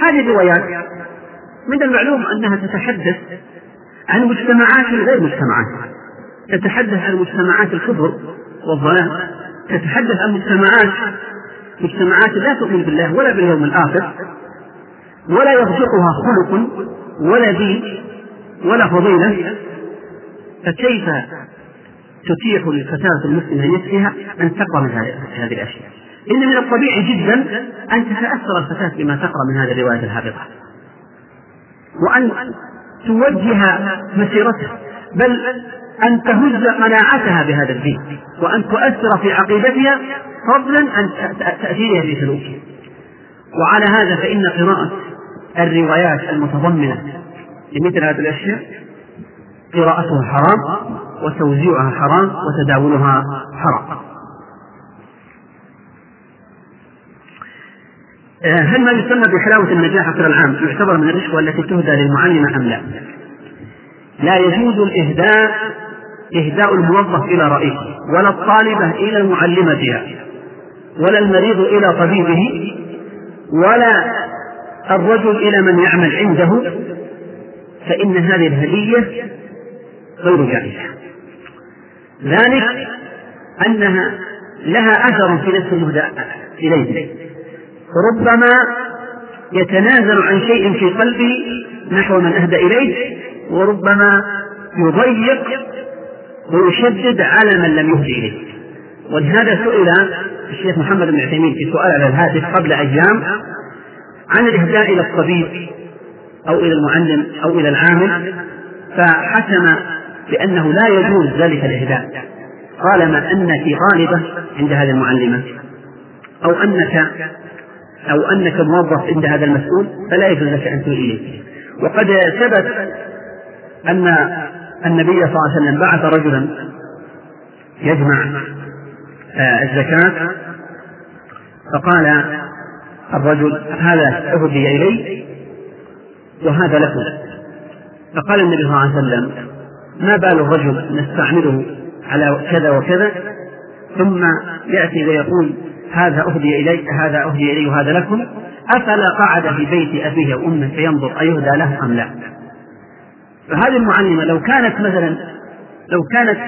هذه الروايات من المعلوم أنها تتحدث عن مجتمعات غير مجتمعات تتحدث عن مجتمعات الكفر والضلال تتحدث عن مجتمعات مجتمعات لا تؤمن بالله ولا باليوم الآخر ولا يرزقها خلق ولا دين ولا فضيلة فكيف تتيح للفتاة المسلمة نفسها أن تقرأ من هذه الأشياء؟ إن من الطبيعي جدا أن تتأثر الفتاة بما تقرأ من هذه الروايات الهابطة. وأن توجه مسيرتها بل أن تهز قناعتها بهذا الدين وأن تؤثر في عقيدتها فضلا عن تأثيرها في سلوكها. وعلى هذا فإن قراءة الروايات المتضمنة لمثل هذه الأشياء قراءتها حرام وتوزيعها حرام وتداولها حرام. هل ما يسمى بحلاوة النجاح آخر العام يعتبر من الرشوة التي تهدى للمعلمة أم لا؟ لا يجوز الإهداء إهداء الموظف إلى رئيسه ولا الطالبة إلى معلمتها ولا المريض إلى طبيبه ولا الرجل إلى من يعمل عنده فإن هذه الهدية غير جائزة ذلك أنها لها أثر في نفس المهدى إليه فربما يتنازل عن شيء في قلبه نحو من أهدى إليه وربما يضيق ويشدد على من لم يهدي إليه. ولهذا سئل الشيخ محمد بن عثيمين في سؤال على الهاتف قبل أيام عن الإهداء إلى الطبيب أو إلى المعلم أو إلى العامل فحكم بأنه لا يجوز ذلك الإهداء. طالما أنك طالبة عند هذه المعلمة أو أنك أو أنك موظف عند هذا المسؤول فلا يجوز لك أن تؤذي إليه. وقد ثبت أن النبي صلى الله عليه وسلم بعث رجلا يجمع آه، الزكاة فقال الرجل هذا أهدي إلي وهذا لكم. فقال النبي صلى الله عليه وسلم ما بال الرجل نستعمله على كذا وكذا؟ ثم يأتي ويقول هذا أهدي إلي هذا أهدي إلي وهذا لكم. أفلا قعد في بيت أبيه وأمه فينظر أيهدى له أم لا. فهذه المعلمة لو كانت مثلا لو كانت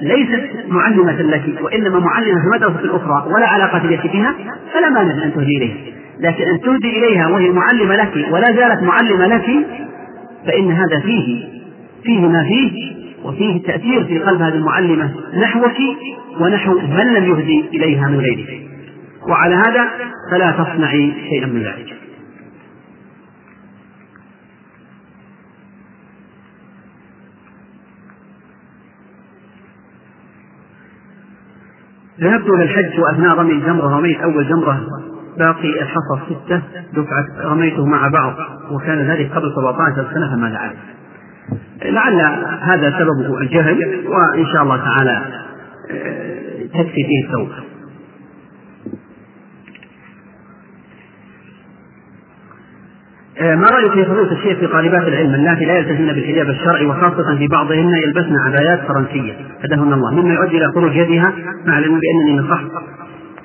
ليست معلمة لك وإنما معلمة في مدرسة أخرى ولا علاقة لك فيها فلا مانع أن تهدي إليها. لكن أن تهدي إليها وهي معلمة لك ولا زالت معلمة لك فإن هذا فيه فيه ما فيه وفيه تأثير في قلب هذه المعلمة نحوك ونحو من لم يهدي إليها من غيرك. وعلى هذا فلا تصنعي شيئا من ذلك ذهبت إلى الحج وأثناء رمي الجمرة رميت أول جمرة باقي الحصى ستة دفعة رميته مع بعض وكان ذلك قبل 17 سنة فماذا عليه؟ لعل هذا سببه الجهل وإن شاء الله تعالى آه، تكفي فيه التوبة ما رأيك في حدوث الشيء في طالبات العلم اللاتي لا يلتزمن بالحجاب الشرعي وخاصة في بعضهن يلبسن عبايات فرنسية؟ هداهن الله. مما يؤدي إلى خروج يدها مع العلم بأنني نصحت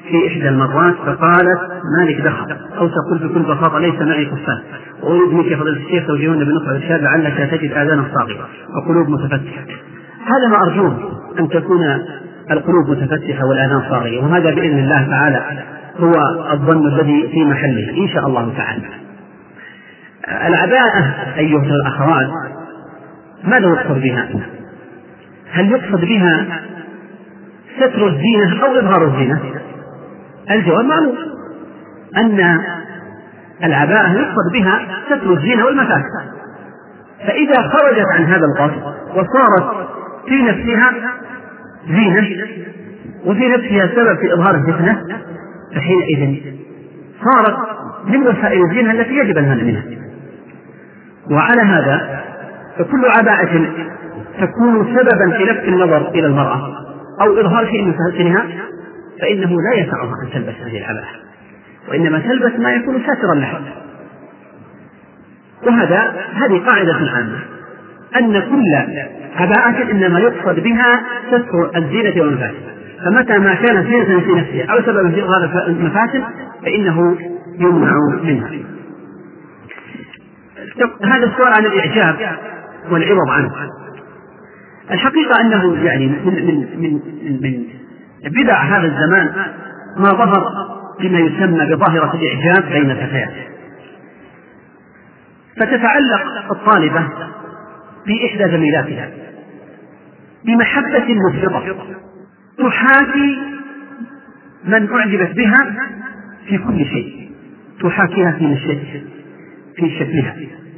في إحدى المرات فقالت مالك دخل؟ أو تقول بكل بساطة ليس معي كفان. وأريد منك يا فضيلة الشيخ توجيهنا بنصح الإرشاد لعلك تجد آذانا صاغرة وقلوب متفتحة. هذا ما أرجوه أن تكون القلوب متفتحة والآذان صاغية وهذا بإذن الله تعالى هو الظن الذي في محله إن شاء الله تعالى. العباءة أيها الأخوات ماذا يقصد بها؟ هل يقصد بها ستر الزينة أو إظهار الزينة؟ الجواب معلوم أن العباءة يقصد بها ستر الزينة والمفاسد فإذا خرجت عن هذا القصد وصارت في نفسها زينة وفي نفسها سبب في إظهار الفتنة فحينئذ صارت من وسائل الزينة التي يجب أن منها وعلى هذا فكل عباءة تكون سببا في لفت النظر إلى المرأة أو إظهار شيء من فهمها فإنه لا يسعها أن تلبس هذه العباءة وإنما تلبس ما يكون ساترا لها وهذا هذه قاعدة عامة أن كل عباءة إنما يقصد بها ستر الزينة والمفاسد. فمتى ما كان زينة في نفسها أو سببا في إظهار المفاسد فإنه يمنع منها. هذا السؤال عن الإعجاب والعوض عنه. الحقيقة أنه يعني من من من من بدع هذا الزمان ما ظهر بما يسمى بظاهرة الإعجاب بين الفتيات. فتتعلق الطالبة بإحدى زميلاتها بمحبة مفرطة تحاكي من أعجبت بها في كل شيء تحاكيها في مشيتها في شكلها.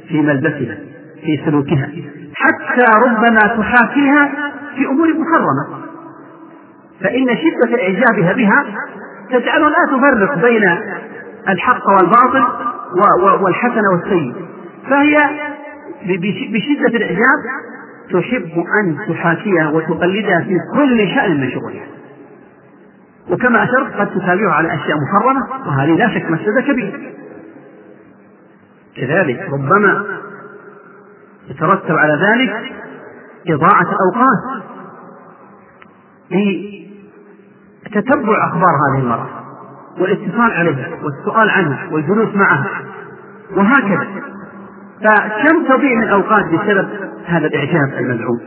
في ملبسها في سلوكها حتى ربما تحاكيها في أمور محرمة فإن شدة إعجابها بها تجعلها لا تفرق بين الحق والباطل والحسن والسيء. فهي بشدة الإعجاب تحب أن تحاكيها وتقلدها في كل شأن من شغلها. وكما أشرت قد تتابعها على أشياء محرمة وهذه لا شك مفسدة كبيرة. كذلك. ربما يترتب على ذلك إضاعة أوقات لتتبع أخبار هذه المرأة والاتصال عليها والسؤال عنها والجلوس معها وهكذا. فكم تضيع من أوقات بسبب هذا الإعجاب المزعوم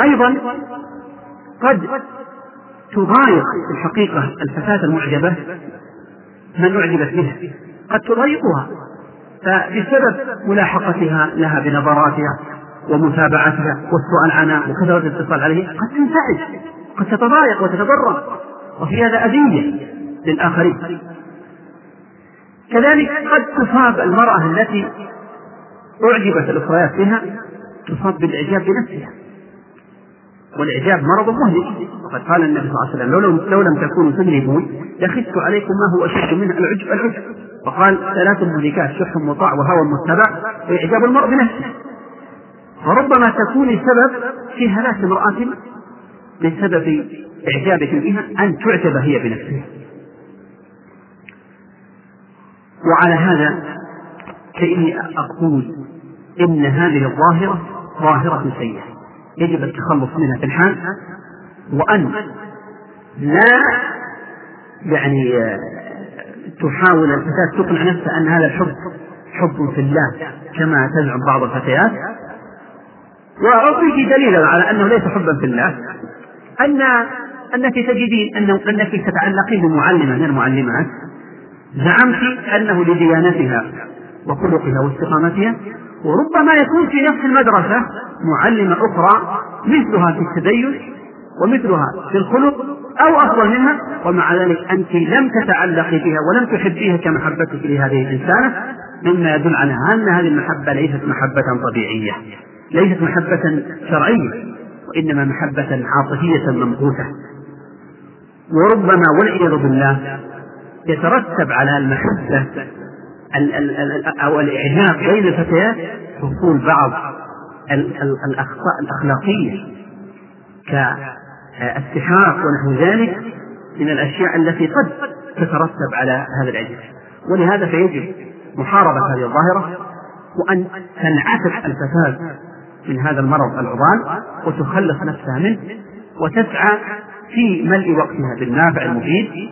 أيضا قد تضايق الحقيقة الفتاة المعجبة من أعجبت بها. قد تضايقها. فبسبب ملاحقتها لها بنظراتها ومتابعتها والسؤال عنها وكثرة الاتصال عليه قد تنزعج قد تتضايق وتتضرر. وفي هذا أذية للآخرين. كذلك قد تصاب المرأة التي أعجبت الأخريات بها تصاب بالإعجاب بنفسها. والإعجاب مرض مهلك. وقد قال النبي صلى الله عليه وسلم لو, لو لم تكونوا تذنبون لخفت عليكم ما هو أشد منه العجب العجب. وقال ثلاث مهلكات شح مطاع وهوى متبع وإعجاب المرء بنفسه. وربما تكون السبب في هلاك امرأة بسبب إعجابك بها أن تعجب هي بنفسها. وعلى هذا فإني أقول إن هذه الظاهرة ظاهرة سيئة. يجب التخلص منها في الحال. وأن لا يعني تحاول الفتاة تقنع نفسها أن هذا الحب حب في الله كما تزعم بعض الفتيات. وأعطيك دليلا على أنه ليس حبا في الله. أن أنك تجدين أنه أنك تتعلقين بمعلمة من المعلمات. زعمت أنه لديانتها وخلقها واستقامتها. وربما يكون في نفس المدرسة معلمة أخرى مثلها في التدين ومثلها في الخلق أو أفضل منها ومع ذلك أنت لم تتعلقي بها ولم تحبيها كمحبتك لهذه الإنسانة مما يدل على أن هذه المحبة ليست محبة طبيعية ليست محبة شرعية وإنما محبة عاطفية ممقوتة وربما والعياذ بالله يترتب على المحبة أو الإعجاب بين الفتيات حصول بعض الأخطاء الأخلاقية كالسحاق ونحو ذلك من الأشياء التي قد تترتب على هذا الإعجاب ولهذا فيجب محاربة هذه الظاهرة وأن تنعكس الفتاة من هذا المرض العضال وتخلص نفسها منه وتسعى في ملء وقتها بالنافع المفيد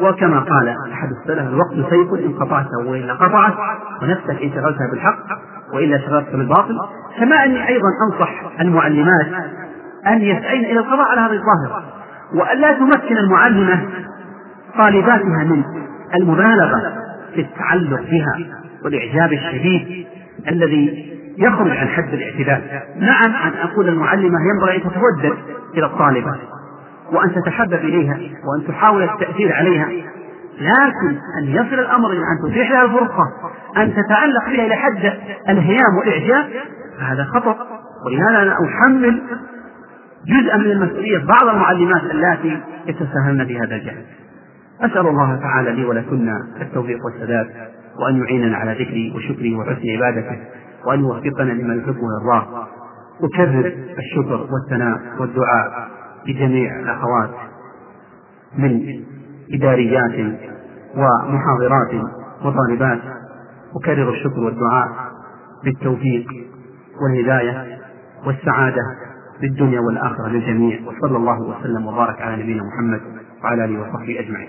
وكما قال أحد السلف الوقت سيف إن قطعته وإلا قطعت ونفسك إن شغلتها بالحق وإلا شغلتك بالباطل. كما أني أيضا أنصح المعلمات أن يسعين إلى القضاء على هذه الظاهرة وأن لا تمكن المعلمة طالباتها من المبالغة في التعلق بها والإعجاب الشديد الذي يخرج عن حد الاعتدال. نعم أن أقول المعلمة ينبغي أن تتودد إلى الطالبة. وأن تتحبب إليها وأن تحاول التأثير عليها. لكن أن يصل الأمر إلى أن تتيح لها الفرصة أن تتعلق بها إلى حد الهيام والإعجاب فهذا خطأ. ولهذا أنا أحمل جزءا من المسؤولية بعض المعلمات اللاتي يتساهلن في هذا الجهل أسأل الله تعالى لي ولكن التوفيق والسداد وأن يعيننا على ذكري وشكري وحسن عبادته وأن يوفقنا لما يحبه ويرضاه. أكرر الشكر والثناء والدعاء. لجميع الأخوات من إداريات ومحاضرات وطالبات أكرر الشكر والدعاء بالتوفيق والهداية والسعادة في الدنيا والآخرة للجميع. وصلى الله وسلم وبارك على نبينا محمد وعلى آله وصحبه أجمعين.